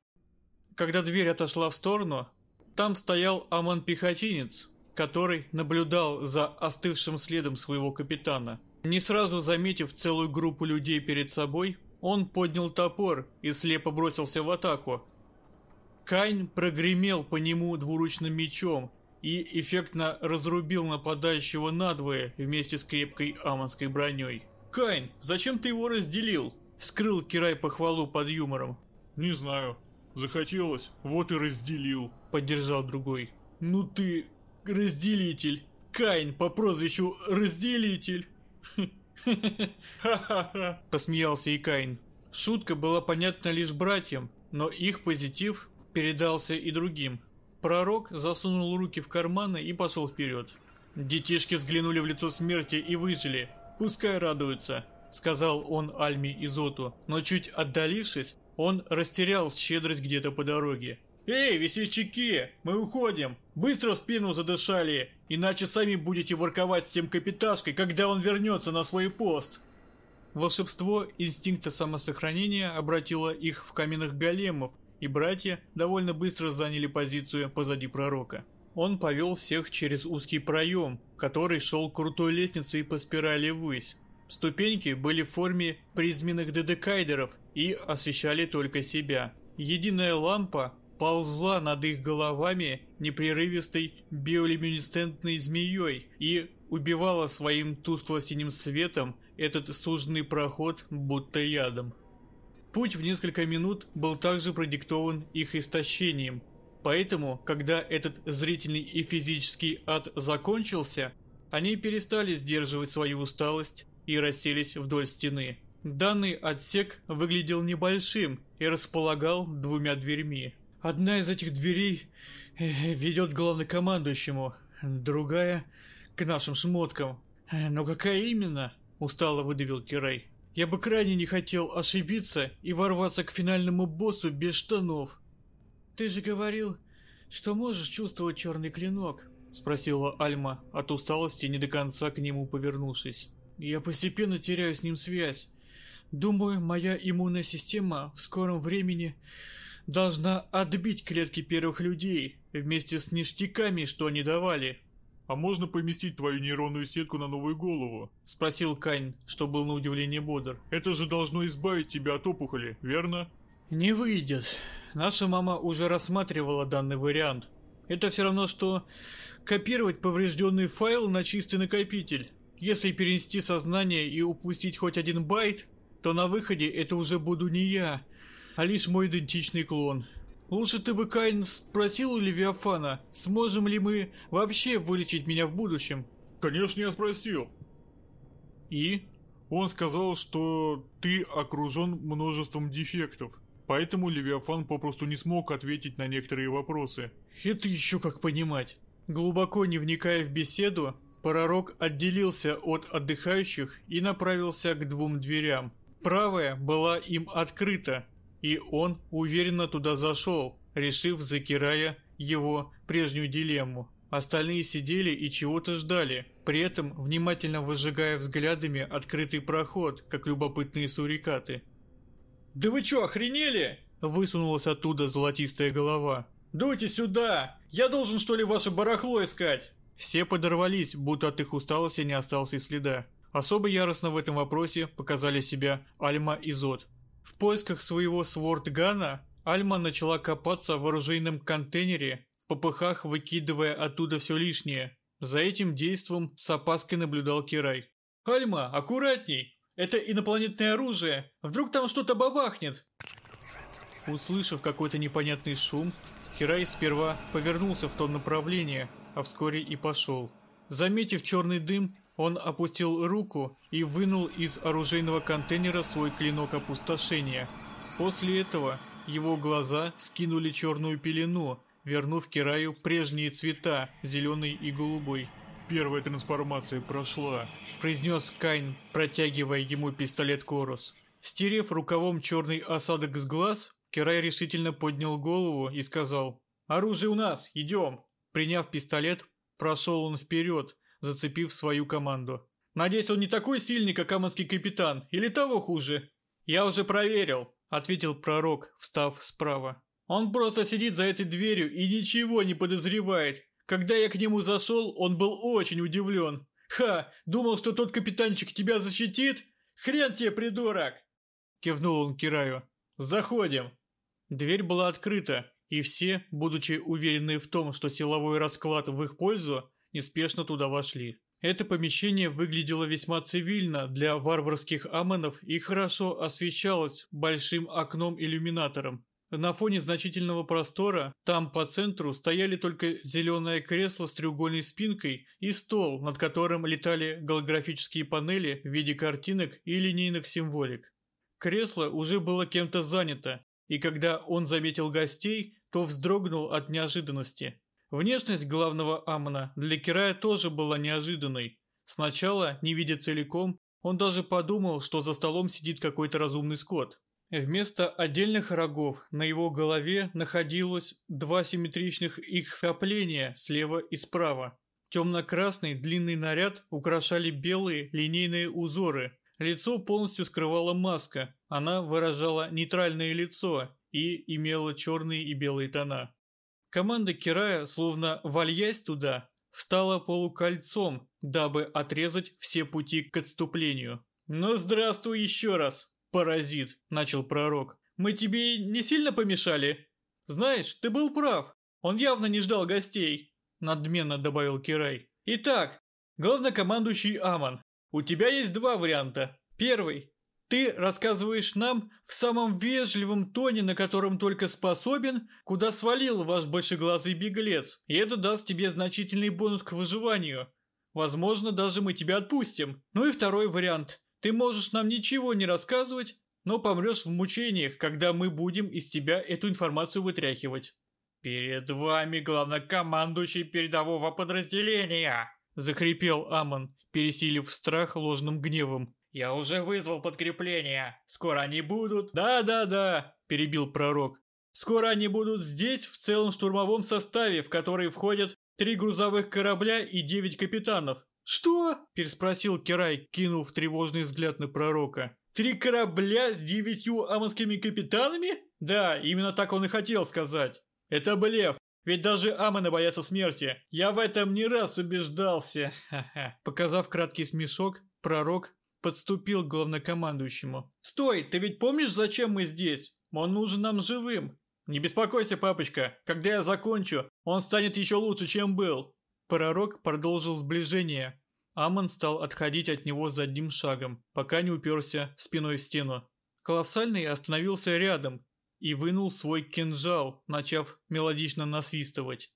Когда дверь отошла в сторону, там стоял Аман-пехотинец, который наблюдал за остывшим следом своего капитана. Не сразу заметив целую группу людей перед собой, он поднял топор и слепо бросился в атаку. Кайн прогремел по нему двуручным мечом и эффектно разрубил нападающего надвое вместе с крепкой аманской броней. «Кайн, зачем ты его разделил?» Скрыл Кирай похвалу под юмором. «Не знаю. Захотелось, вот и разделил», — поддержал другой. «Ну ты разделитель. Кайн по прозвищу Разделитель. Ха-ха-ха. Посмеялся и Кайн. Шутка была понятна лишь братьям, но их позитив передался и другим. Пророк засунул руки в карманы и пошел вперед. Детишки взглянули в лицо смерти и выжили. Пускай радуются, сказал он Альме и Зоту, но чуть отдалившись, он растерял щедрость где-то по дороге. «Эй, весельчаки, мы уходим! Быстро в спину задышали, иначе сами будете ворковать с тем капиташкой, когда он вернется на свой пост!» Волшебство инстинкта самосохранения обратило их в каменных големов, и братья довольно быстро заняли позицию позади пророка. Он повел всех через узкий проем, который шел крутой лестницей по спирали ввысь. Ступеньки были в форме призменных дедекайдеров и освещали только себя. Единая лампа ползла над их головами непрерывистой биолюминесцентной змеей и убивала своим тускло-синим светом этот суженный проход будто ядом. Путь в несколько минут был также продиктован их истощением, поэтому, когда этот зрительный и физический ад закончился, они перестали сдерживать свою усталость и расселись вдоль стены. Данный отсек выглядел небольшим и располагал двумя дверьми. Одна из этих дверей э, ведет к главнокомандующему, другая — к нашим шмоткам. Но какая именно? Устало выдавил Кирай. Я бы крайне не хотел ошибиться и ворваться к финальному боссу без штанов. Ты же говорил, что можешь чувствовать черный клинок, спросила Альма от усталости, не до конца к нему повернувшись. Я постепенно теряю с ним связь. Думаю, моя иммунная система в скором времени должна отбить клетки первых людей вместе с ништяками, что они давали. «А можно поместить твою нейронную сетку на новую голову?» — спросил Кайн, что был на удивление бодр. «Это же должно избавить тебя от опухоли, верно?» «Не выйдет. Наша мама уже рассматривала данный вариант. Это все равно, что копировать поврежденный файл на чистый накопитель. Если перенести сознание и упустить хоть один байт, то на выходе это уже буду не я, а лишь мой идентичный клон. Лучше ты бы, Кайн, спросил у Левиафана, сможем ли мы вообще вылечить меня в будущем? Конечно, я спросил. И? Он сказал, что ты окружен множеством дефектов, поэтому Левиафан попросту не смог ответить на некоторые вопросы. Это еще как понимать. Глубоко не вникая в беседу, Пророк отделился от отдыхающих и направился к двум дверям. Правая была им открыта, и он уверенно туда зашел, решив за Кирая его прежнюю дилемму. Остальные сидели и чего-то ждали, при этом внимательно выжигая взглядами открытый проход, как любопытные сурикаты. «Да вы чё, охренели?» – высунулась оттуда золотистая голова. «Дуйте сюда! Я должен что ли ваше барахло искать?» Все подорвались, будто от их усталости не осталось и следа. Особо яростно в этом вопросе показали себя Альма и Зод. В поисках своего свортгана Альма начала копаться в оружейном контейнере, в попыхах выкидывая оттуда все лишнее. За этим действом с опаской наблюдал Кирай. «Альма, аккуратней! Это инопланетное оружие! Вдруг там что-то бабахнет!» Услышав какой-то непонятный шум, Кирай сперва повернулся в том направлении, а вскоре и пошел. Заметив черный дым, он опустил руку и вынул из оружейного контейнера свой клинок опустошения. После этого его глаза скинули черную пелену, вернув Кираю прежние цвета, зеленый и голубой. «Первая трансформация прошла», – произнес Кайн, протягивая ему пистолет Корус. Стерев рукавом черный осадок с глаз, Кирай решительно поднял голову и сказал «Оружие у нас, идем!» Приняв пистолет, прошел он вперед, зацепив свою команду. «Надеюсь, он не такой сильный, как амонский капитан, или того хуже?» «Я уже проверил», — ответил пророк, встав справа. «Он просто сидит за этой дверью и ничего не подозревает. Когда я к нему зашел, он был очень удивлен. Ха, думал, что тот капитанчик тебя защитит? Хрен тебе, придурок!» Кивнул он Кираю. «Заходим». Дверь была открыта, и все, будучи уверены в том, что силовой расклад в их пользу, неспешно туда вошли. Это помещение выглядело весьма цивильно для варварских амонов и хорошо освещалось большим окном-иллюминатором. На фоне значительного простора, там по центру стояли только зеленое кресло с треугольной спинкой и стол, над которым летали голографические панели в виде картинок и линейных символик. Кресло уже было кем-то занято, и когда он заметил гостей, то вздрогнул от неожиданности. Внешность главного Амона для Кирая тоже была неожиданной. Сначала, не видя целиком, он даже подумал, что за столом сидит какой-то разумный скот. Вместо отдельных рогов на его голове находилось два симметричных их скопления слева и справа. Темно-красный длинный наряд украшали белые линейные узоры. Лицо полностью скрывала маска, она выражала нейтральное лицо и имела черные и белые тона. Команда Кирая, словно вальясь туда, встала полукольцом, дабы отрезать все пути к отступлению. «Ну здравствуй еще раз, паразит!» – начал пророк, мы тебе не сильно помешали? Знаешь, ты был прав. Он явно не ждал гостей, надменно добавил Кирай. Итак, главнокомандующий Аман, у тебя есть два варианта. Первый. Ты рассказываешь нам в самом вежливом тоне, на котором только способен, куда свалил ваш большеглазый беглец, и это даст тебе значительный бонус к выживанию. Возможно, даже мы тебя отпустим. Ну и второй вариант. Ты можешь нам ничего не рассказывать, но помрешь в мучениях, когда мы будем из тебя эту информацию вытряхивать. «Перед вами главнокомандующий передового подразделения!» – захрипел Амон, пересилив страх ложным гневом. «Я уже вызвал подкрепление. Скоро они будут...» «Да-да-да», – перебил пророк. «Скоро они будут здесь в целом штурмовом составе, в который входят три грузовых корабля и девять капитанов». «Что?» – переспросил Керай, кинув тревожный взгляд на пророка. Три корабля с девятью амонскими капитанами? Да, именно так он и хотел сказать. Это блеф. Ведь даже Амоны боятся смерти. Я в этом не раз убеждался. Показав краткий смешок, пророк подступил к главнокомандующему. «Стой, ты ведь помнишь, зачем мы здесь? Он нужен нам живым. Не беспокойся, папочка. Когда я закончу, он станет еще лучше, чем был». Пророк продолжил сближение, Амон стал отходить от него задним шагом, пока не уперся спиной в стену. Колоссальный остановился рядом и вынул свой кинжал, начав мелодично насвистывать.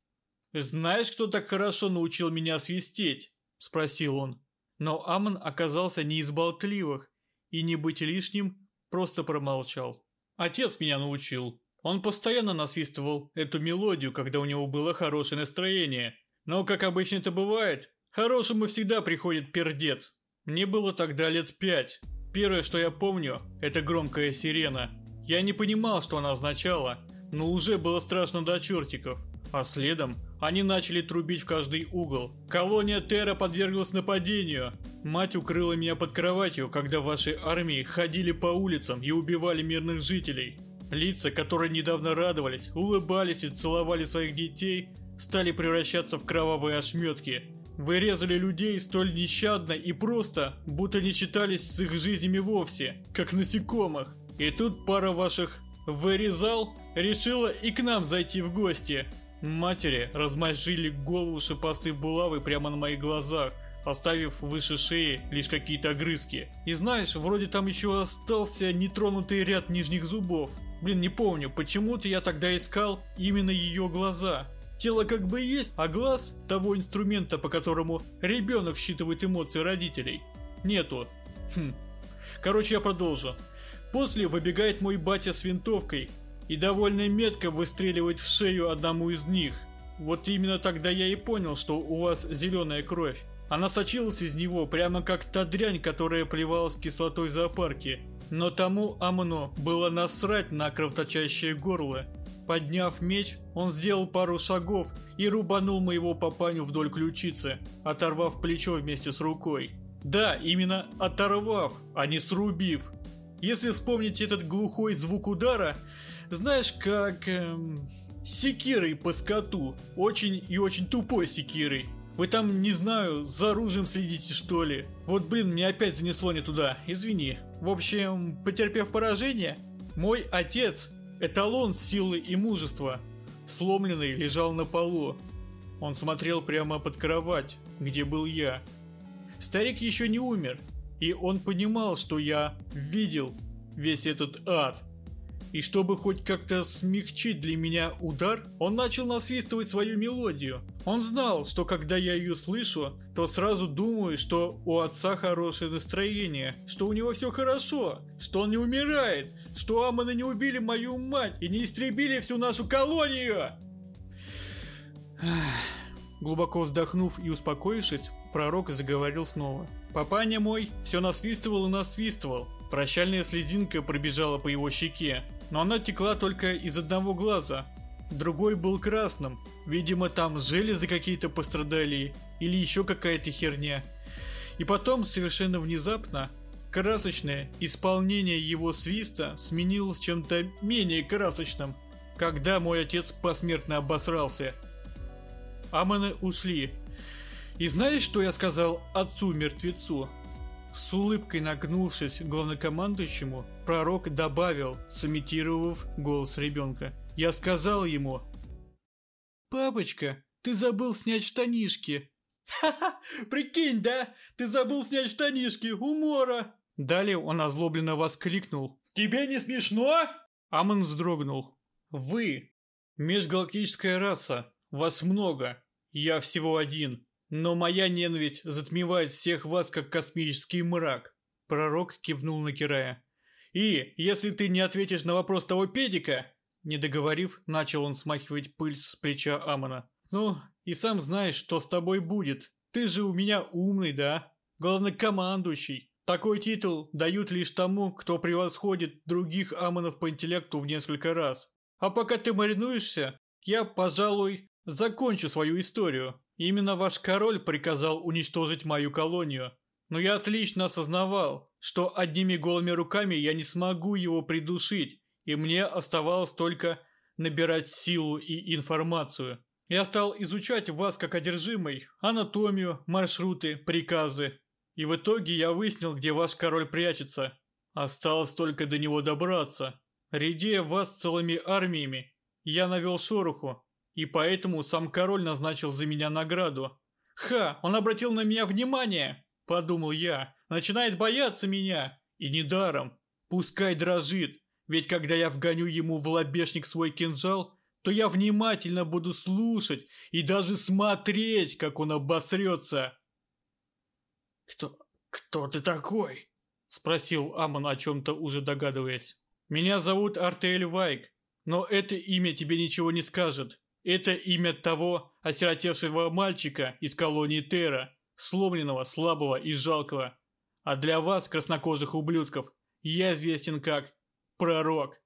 «Знаешь, кто так хорошо научил меня свистеть?» – спросил он. Но Амон оказался не из болтливых, и не быть лишним просто промолчал. «Отец меня научил. Он постоянно насвистывал эту мелодию, когда у него было хорошее настроение. Но, как обычно это бывает, Хорошему всегда приходит пердец. Мне было тогда лет пять. Первое, что я помню, это громкая сирена. Я не понимал, что она означала, но уже было страшно до чертиков. А следом они начали трубить в каждый угол. Колония Терра подверглась нападению. Мать укрыла меня под кроватью, когда ваши армии ходили по улицам и убивали мирных жителей. Лица, которые недавно радовались, улыбались и целовали своих детей, стали превращаться в кровавые ошметки. Вы резали людей столь нещадно и просто, будто не читались с их жизнями вовсе, как насекомых. И тут пара ваших вырезал решила и к нам зайти в гости. Матери размозжили голову шипастой булавы прямо на моих глазах, оставив выше шеи лишь какие-то огрызки. И знаешь, вроде там еще остался нетронутый ряд нижних зубов. Блин, не помню, почему-то я тогда искал именно ее глаза. Тело как бы есть, а глаз того инструмента, по которому ребенок считывает эмоции родителей, нету. Хм. Короче, я продолжу. После выбегает мой батя с винтовкой и довольно метко выстреливает в шею одному из них. Вот именно тогда я и понял, что у вас зеленая кровь. Она сочилась из него, прямо как та дрянь, которая плевалась кислотой в зоопарке. Но тому Амно было насрать на кровоточащее горло. Подняв меч, он сделал пару шагов и рубанул моего папаню вдоль ключицы, оторвав плечо вместе с рукой. Да, именно оторвав, а не срубив. Если вспомнить этот глухой звук удара, знаешь, как... Эм, секирой по скоту. Очень и очень тупой секирой. Вы там, не знаю, за оружием следите что ли? Вот блин, мне опять занесло не туда, извини. В общем, потерпев поражение, мой отец Эталон силы и мужества, сломленный, лежал на полу. Он смотрел прямо под кровать, где был я. Старик еще не умер, и он понимал, что я видел весь этот ад. И чтобы хоть как-то смягчить для меня удар, он начал насвистывать свою мелодию. Он знал, что когда я ее слышу, то сразу думаю, что у отца хорошее настроение, что у него все хорошо, что он не умирает, что Аманы не убили мою мать и не истребили всю нашу колонию. Глубоко вздохнув и успокоившись, пророк заговорил снова. Папаня мой все насвистывал и насвистывал. Прощальная слезинка пробежала по его щеке но она текла только из одного глаза. Другой был красным, видимо там железы какие-то пострадали или еще какая-то херня. И потом, совершенно внезапно, красочное исполнение его свиста сменилось чем-то менее красочным, когда мой отец посмертно обосрался. Аманы ушли. И знаешь, что я сказал отцу-мертвецу? С улыбкой нагнувшись к главнокомандующему, пророк добавил, сымитировав голос ребенка. Я сказал ему, «Папочка, ты забыл снять штанишки». «Ха-ха, прикинь, да? Ты забыл снять штанишки, умора!» Далее он озлобленно воскликнул. «Тебе не смешно?» Амон вздрогнул. «Вы, межгалактическая раса, вас много, я всего один, но моя ненависть затмевает всех вас, как космический мрак». Пророк кивнул на Кирая. «И, если ты не ответишь на вопрос того педика...» Не договорив, начал он смахивать пыль с плеча Амона. «Ну, и сам знаешь, что с тобой будет. Ты же у меня умный, да? Главнокомандующий. Такой титул дают лишь тому, кто превосходит других Амонов по интеллекту в несколько раз. А пока ты маринуешься, я, пожалуй, закончу свою историю. Именно ваш король приказал уничтожить мою колонию. Но я отлично осознавал, что одними голыми руками я не смогу его придушить, и мне оставалось только набирать силу и информацию. Я стал изучать вас как одержимый, анатомию, маршруты, приказы. И в итоге я выяснил, где ваш король прячется. Осталось только до него добраться. Редея вас целыми армиями, я навел шороху, и поэтому сам король назначил за меня награду. Ха, он обратил на меня внимание, подумал я, начинает бояться меня, и недаром. Пускай дрожит, ведь когда я вгоню ему в лобешник свой кинжал, то я внимательно буду слушать и даже смотреть, как он обосрется. «Кто... кто ты такой?» — спросил Амон, о чем-то уже догадываясь. «Меня зовут Артель Вайк, но это имя тебе ничего не скажет. Это имя того осиротевшего мальчика из колонии Терра, сломленного, слабого и жалкого. А для вас, краснокожих ублюдков, я известен как Пророк.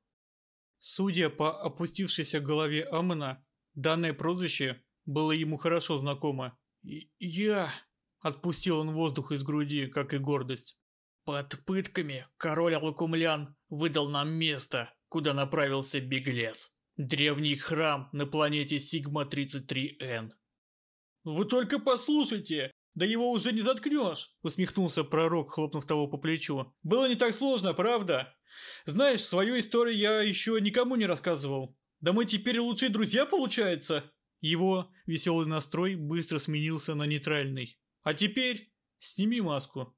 Судя по опустившейся голове Амона, данное прозвище было ему хорошо знакомо. «Я...» – отпустил он воздух из груди, как и гордость. «Под пытками король Алкумлян выдал нам место, куда направился беглец. Древний храм на планете Сигма-33Н». «Вы только послушайте! Да его уже не заткнешь!» – усмехнулся пророк, хлопнув того по плечу. «Было не так сложно, правда? Знаешь, свою историю я еще никому не рассказывал. Да мы теперь лучшие друзья, получается. Его веселый настрой быстро сменился на нейтральный. А теперь сними маску.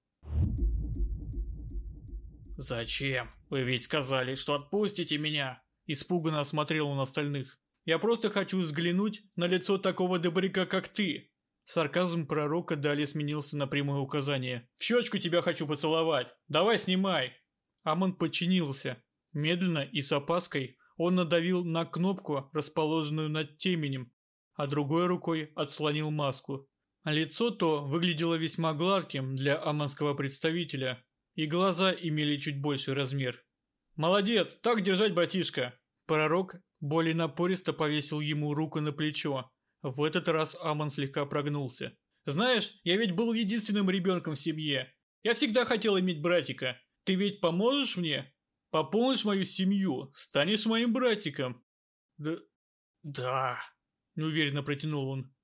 «Зачем? Вы ведь сказали, что отпустите меня!» Испуганно осмотрел он остальных. «Я просто хочу взглянуть на лицо такого добряка, как ты!» Сарказм пророка далее сменился на прямое указание. «В щечку тебя хочу поцеловать! Давай снимай!» Амон подчинился. Медленно и с опаской он надавил на кнопку, расположенную над теменем, а другой рукой отслонил маску. Лицо то выглядело весьма гладким для аманского представителя, и глаза имели чуть больший размер. «Молодец, так держать, братишка!» Пророк более напористо повесил ему руку на плечо. В этот раз Аман слегка прогнулся. «Знаешь, я ведь был единственным ребенком в семье. Я всегда хотел иметь братика. Ты ведь поможешь мне? Пополнишь мою семью? Станешь моим братиком?» «Да... да...» – неуверенно протянул он.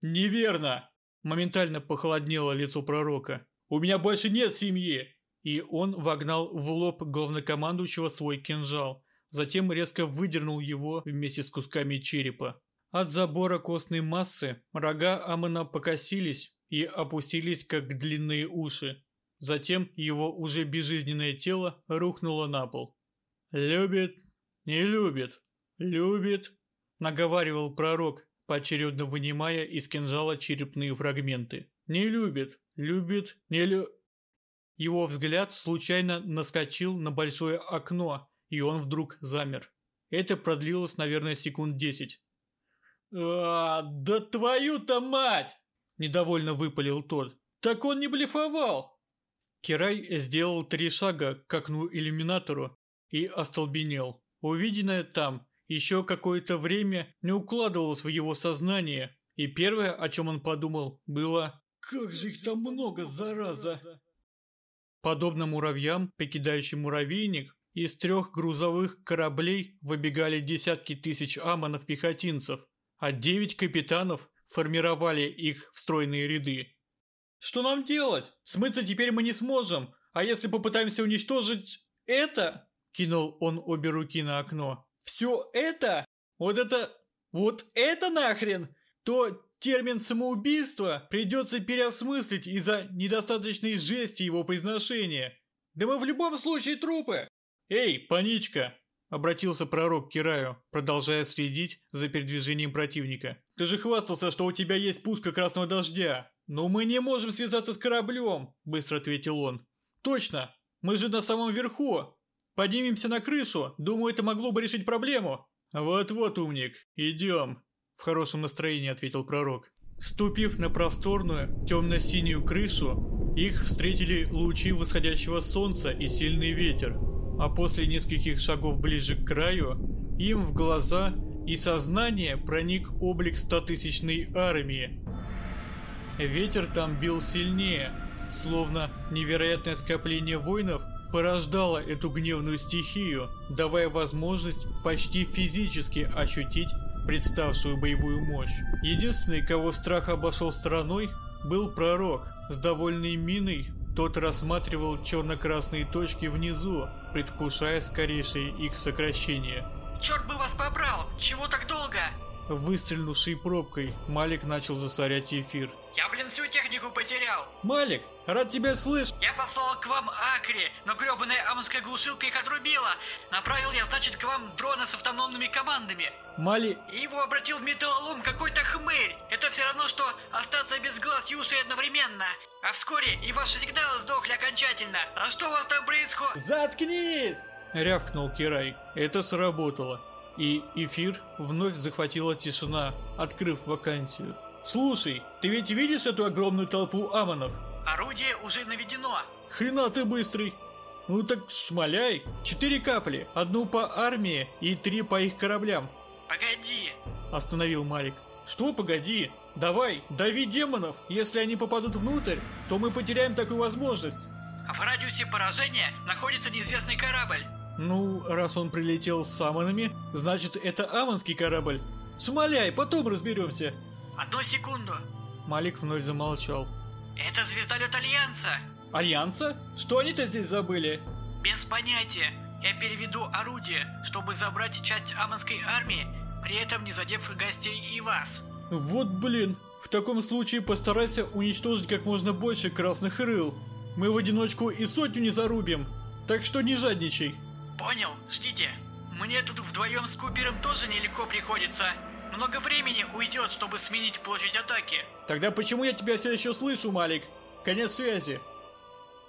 «Неверно!» – моментально похолоднело лицо пророка. «У меня больше нет семьи!» И он вогнал в лоб главнокомандующего свой кинжал, затем резко выдернул его вместе с кусками черепа. От забора костной массы рога Амона покосились и опустились, как длинные уши. Затем его уже безжизненное тело рухнуло на пол. «Любит, не любит, любит», – наговаривал пророк, поочередно вынимая из кинжала черепные фрагменты. «Не любит, любит, не лю...» Его взгляд случайно наскочил на большое окно, и он вдруг замер. Это продлилось, наверное, секунд десять. «А, да твою-то мать!» – недовольно выпалил тот. «Так он не блефовал!» Кирай сделал три шага к окну иллюминатору и остолбенел. Увиденное там еще какое-то время не укладывалось в его сознание, и первое, о чем он подумал, было «Как же их там много, зараза!» Подобно муравьям, покидающим муравейник, из трех грузовых кораблей выбегали десятки тысяч амонов-пехотинцев, а девять капитанов формировали их в стройные ряды. Что нам делать? Смыться теперь мы не сможем. А если попытаемся уничтожить это? Кинул он обе руки на окно. Все это? Вот это... Вот это нахрен? То термин самоубийство придется переосмыслить из-за недостаточной жести его произношения. Да мы в любом случае трупы. Эй, паничка, Обратился пророк к Кираю, продолжая следить за передвижением противника. «Ты же хвастался, что у тебя есть пушка красного дождя!» «Но мы не можем связаться с кораблем!» – быстро ответил он. «Точно! Мы же на самом верху! Поднимемся на крышу, думаю, это могло бы решить проблему!» «Вот-вот, умник, идем!» – в хорошем настроении ответил пророк. Ступив на просторную, темно-синюю крышу, их встретили лучи восходящего солнца и сильный ветер – а после нескольких шагов ближе к краю, им в глаза и сознание проник облик стотысячной армии. Ветер там бил сильнее, словно невероятное скопление воинов порождало эту гневную стихию, давая возможность почти физически ощутить представшую боевую мощь. Единственный, кого страх обошел стороной, был пророк с довольной миной тот рассматривал черно-красные точки внизу, предвкушая скорейшее их сокращение. «Черт бы вас побрал! Чего так долго?» Выстрельнувший пробкой, Малик начал засорять эфир. «Я, блин, всю технику потерял!» «Малик, рад тебя слышать!» «Я послал к вам Акри, но гребаная амонская глушилка их отрубила! Направил я, значит, к вам дрона с автономными командами!» «Мали...» И его обратил в металлолом какой-то хмырь! Это все равно, что остаться без глаз и ушей одновременно! А вскоре и ваши сигналы сдохли окончательно! А что у вас там происходит?» «Заткнись!» Рявкнул Кирай. Это сработало и эфир вновь захватила тишина, открыв вакансию. «Слушай, ты ведь видишь эту огромную толпу амонов?» «Орудие уже наведено!» «Хрена ты быстрый!» «Ну так шмаляй! Четыре капли, одну по армии и три по их кораблям!» «Погоди!» Остановил Марик. «Что погоди? Давай, дави демонов! Если они попадут внутрь, то мы потеряем такую возможность!» «В радиусе поражения находится неизвестный корабль!» Ну, раз он прилетел с самонами, значит это амонский корабль. Шмаляй, потом разберемся. Одну секунду. Малик вновь замолчал. Это звездолет Альянса. Альянса? Что они-то здесь забыли? Без понятия. Я переведу орудие, чтобы забрать часть амонской армии, при этом не задев гостей и вас. Вот блин. В таком случае постарайся уничтожить как можно больше красных рыл. Мы в одиночку и сотню не зарубим. Так что не жадничай. Понял, ждите. Мне тут вдвоем с Купером тоже нелегко приходится. Много времени уйдет, чтобы сменить площадь атаки. Тогда почему я тебя все еще слышу, Малик? Конец связи.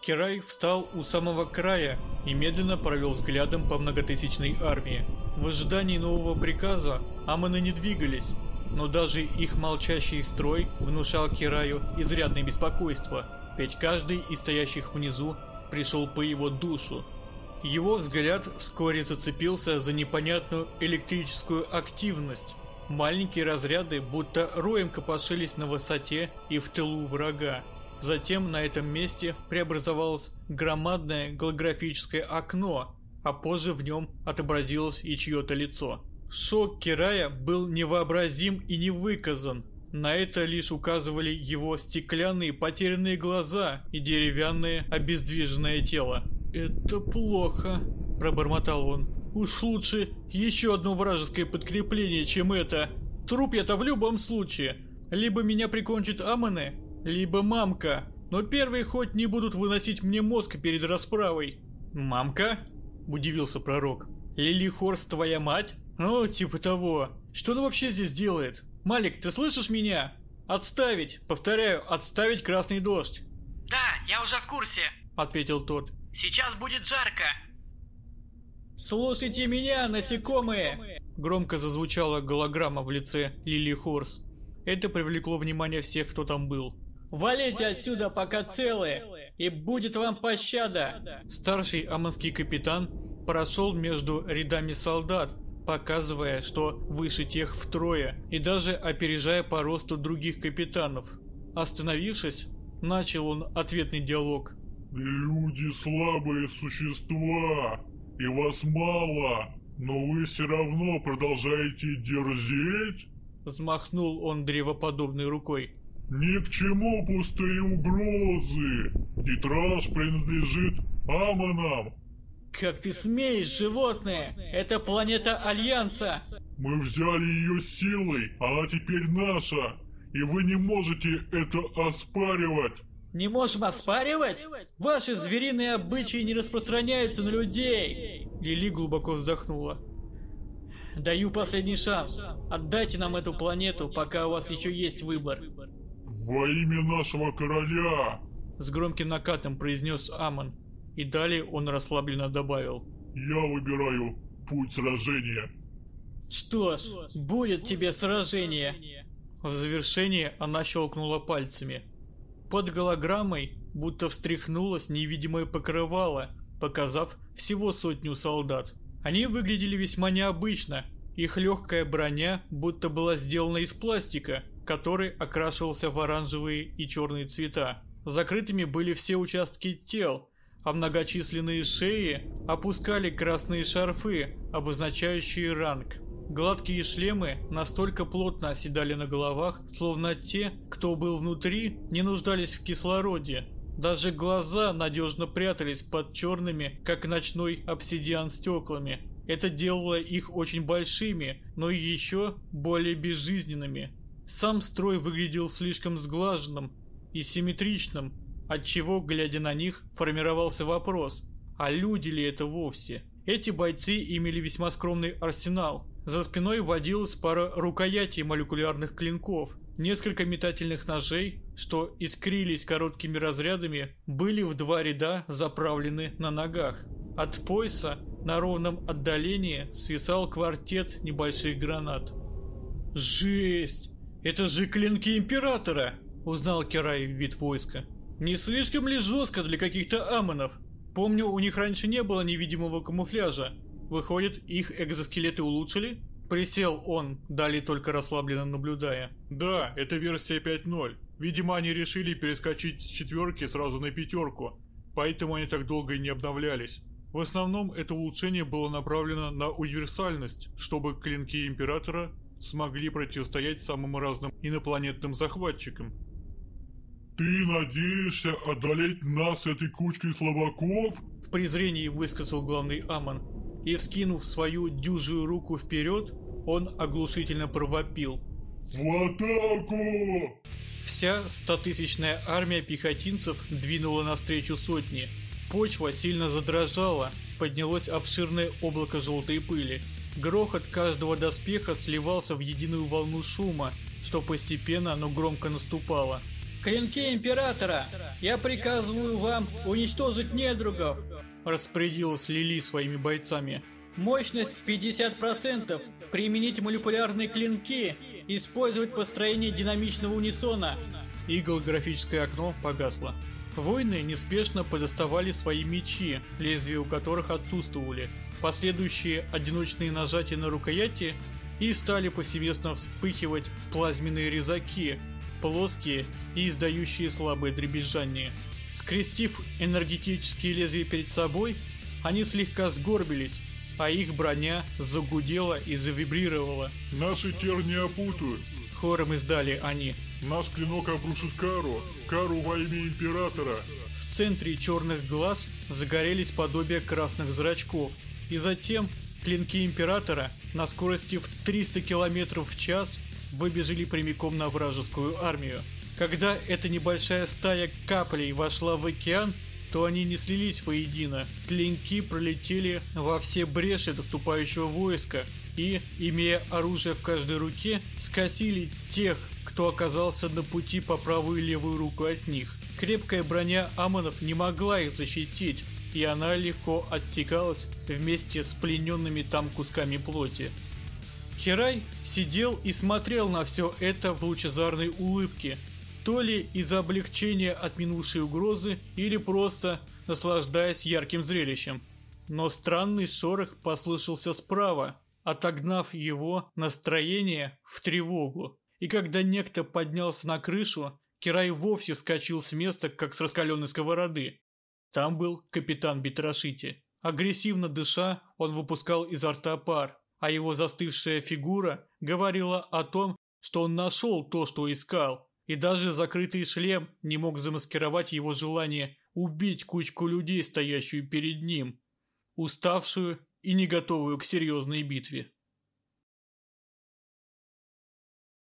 Кирай встал у самого края и медленно провел взглядом по многотысячной армии. В ожидании нового приказа Аманы не двигались, но даже их молчащий строй внушал Кираю изрядное беспокойство, ведь каждый из стоящих внизу пришел по его душу, его взгляд вскоре зацепился за непонятную электрическую активность. Маленькие разряды будто роем копошились на высоте и в тылу врага. Затем на этом месте преобразовалось громадное голографическое окно, а позже в нем отобразилось и чье-то лицо. Шок Кирая был невообразим и невыказан. На это лишь указывали его стеклянные потерянные глаза и деревянное обездвиженное тело. «Это плохо», – пробормотал он. «Уж лучше еще одно вражеское подкрепление, чем это. Труп я-то в любом случае. Либо меня прикончит Аманы, либо мамка. Но первые хоть не будут выносить мне мозг перед расправой». «Мамка?» – удивился пророк. «Лили Хорст твоя мать?» «Ну, типа того. Что она вообще здесь делает? Малик, ты слышишь меня? Отставить! Повторяю, отставить красный дождь!» «Да, я уже в курсе», — ответил тот. Сейчас будет жарко. Слушайте меня, насекомые! Громко зазвучала голограмма в лице Лили Хорс. Это привлекло внимание всех, кто там был. «Валите отсюда, пока целые, и будет вам пощада!» Старший аманский капитан прошел между рядами солдат, показывая, что выше тех втрое, и даже опережая по росту других капитанов. Остановившись, начал он ответный диалог – Люди слабые существа, и вас мало, но вы все равно продолжаете дерзить? Взмахнул он древоподобной рукой. Ни к чему пустые угрозы. Титраж принадлежит Амонам. Как ты смеешь, животное? Это планета Альянса. Мы взяли ее силой, она теперь наша. И вы не можете это оспаривать. Не можем оспаривать? Ваши звериные обычаи не распространяются на людей. Лили глубоко вздохнула. Даю последний шанс. Отдайте нам эту планету, пока у вас еще есть выбор. Во имя нашего короля! С громким накатом произнес Амон. И далее он расслабленно добавил. Я выбираю путь сражения. Что ж, будет тебе сражение. В завершение она щелкнула пальцами. Под голограммой будто встряхнулось невидимое покрывало, показав всего сотню солдат. Они выглядели весьма необычно. Их легкая броня будто была сделана из пластика, который окрашивался в оранжевые и черные цвета. Закрытыми были все участки тел, а многочисленные шеи опускали красные шарфы, обозначающие ранг. Гладкие шлемы настолько плотно оседали на головах, словно те, кто был внутри, не нуждались в кислороде. Даже глаза надежно прятались под черными, как ночной обсидиан стеклами. Это делало их очень большими, но еще более безжизненными. Сам строй выглядел слишком сглаженным и симметричным, отчего, глядя на них, формировался вопрос, а люди ли это вовсе? Эти бойцы имели весьма скромный арсенал. За спиной водилась пара рукоятей молекулярных клинков, несколько метательных ножей, что искрились короткими разрядами, были в два ряда заправлены на ногах. От пояса на ровном отдалении свисал квартет небольших гранат. «Жесть! Это же клинки Императора!» – узнал Керай вид войска. Не слишком ли жестко для каких-то амонов? Помню, у них раньше не было невидимого камуфляжа. Выходит, их экзоскелеты улучшили? Присел он, далее только расслабленно наблюдая. Да, это версия 5.0. Видимо, они решили перескочить с четверки сразу на пятерку, поэтому они так долго и не обновлялись. В основном это улучшение было направлено на универсальность, чтобы клинки Императора смогли противостоять самым разным инопланетным захватчикам. «Ты надеешься одолеть нас этой кучкой слабаков?» В презрении высказал главный Амон. И, вскинув свою дюжую руку вперед, он оглушительно провопил. «В атаку!» Вся стотысячная армия пехотинцев двинула навстречу сотне. Почва сильно задрожала, поднялось обширное облако желтой пыли. Грохот каждого доспеха сливался в единую волну шума, что постепенно, но громко наступало. Клинки Императора! Я приказываю вам уничтожить недругов!» Распорядилась Лили своими бойцами. Мощность 50%. Применить молекулярные клинки. Использовать построение динамичного унисона. И голографическое окно погасло. Воины неспешно подоставали свои мечи, лезвия у которых отсутствовали. Последующие одиночные нажатия на рукояти и стали повсеместно вспыхивать плазменные резаки, плоские и издающие слабое дребезжание. Скрестив энергетические лезвия перед собой, они слегка сгорбились, а их броня загудела и завибрировала. «Наши терни опутают!» Хором издали они. «Наш клинок обрушит Кару! Кару во имя Императора!» В центре черных глаз загорелись подобия красных зрачков, и затем клинки Императора на скорости в 300 км в час выбежали прямиком на вражескую армию. Когда эта небольшая стая каплей вошла в океан, то они не слились воедино. Клинки пролетели во все бреши доступающего войска и, имея оружие в каждой руке, скосили тех, кто оказался на пути по правую и левую руку от них. Крепкая броня амонов не могла их защитить, и она легко отсекалась вместе с плененными там кусками плоти. Хирай сидел и смотрел на все это в лучезарной улыбке, то ли из-за облегчения от минувшей угрозы, или просто наслаждаясь ярким зрелищем. Но странный шорох послышался справа, отогнав его настроение в тревогу. И когда некто поднялся на крышу, Кирай вовсе вскочил с места, как с раскаленной сковороды. Там был капитан Битрашити. Агрессивно дыша, он выпускал изо рта пар, а его застывшая фигура говорила о том, что он нашел то, что искал, И даже закрытый шлем не мог замаскировать его желание убить кучку людей, стоящую перед ним, уставшую и не готовую к серьезной битве.